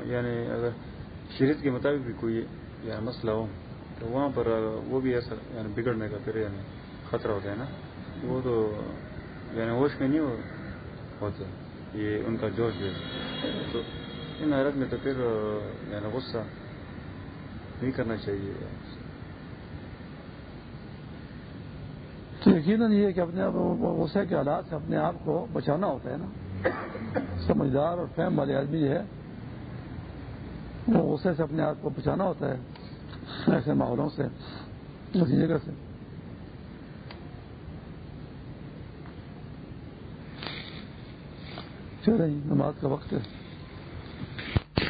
یعنی اگر شریعت کے مطابق بھی کوئی یعنی مسئلہ ہو، تو وہاں پر وہ بھی ایسا یعنی بگڑنے کا پھر یعنی خطرہ ہوتا ہے نا۔ وہ تو یعنی ہوش میں نہیں ہوتے، یہ ان کا جوش جو ہے تو ان حالت میں تو پھر یعنی غصہ نہیں کرنا چاہیے۔ تو یقیناً یہ کہ اپنے آپ، غصے کے حالات سے اپنے آپ کو بچانا ہوتا ہے نا۔ سمجھدار اور فہم والے آدمی ہے، وہ غصے سے اپنے آپ کو بچانا ہوتا ہے، ایسے ماحولوں سے اسی جگہ سے۔ چلیں، نماز کا وقت ہے۔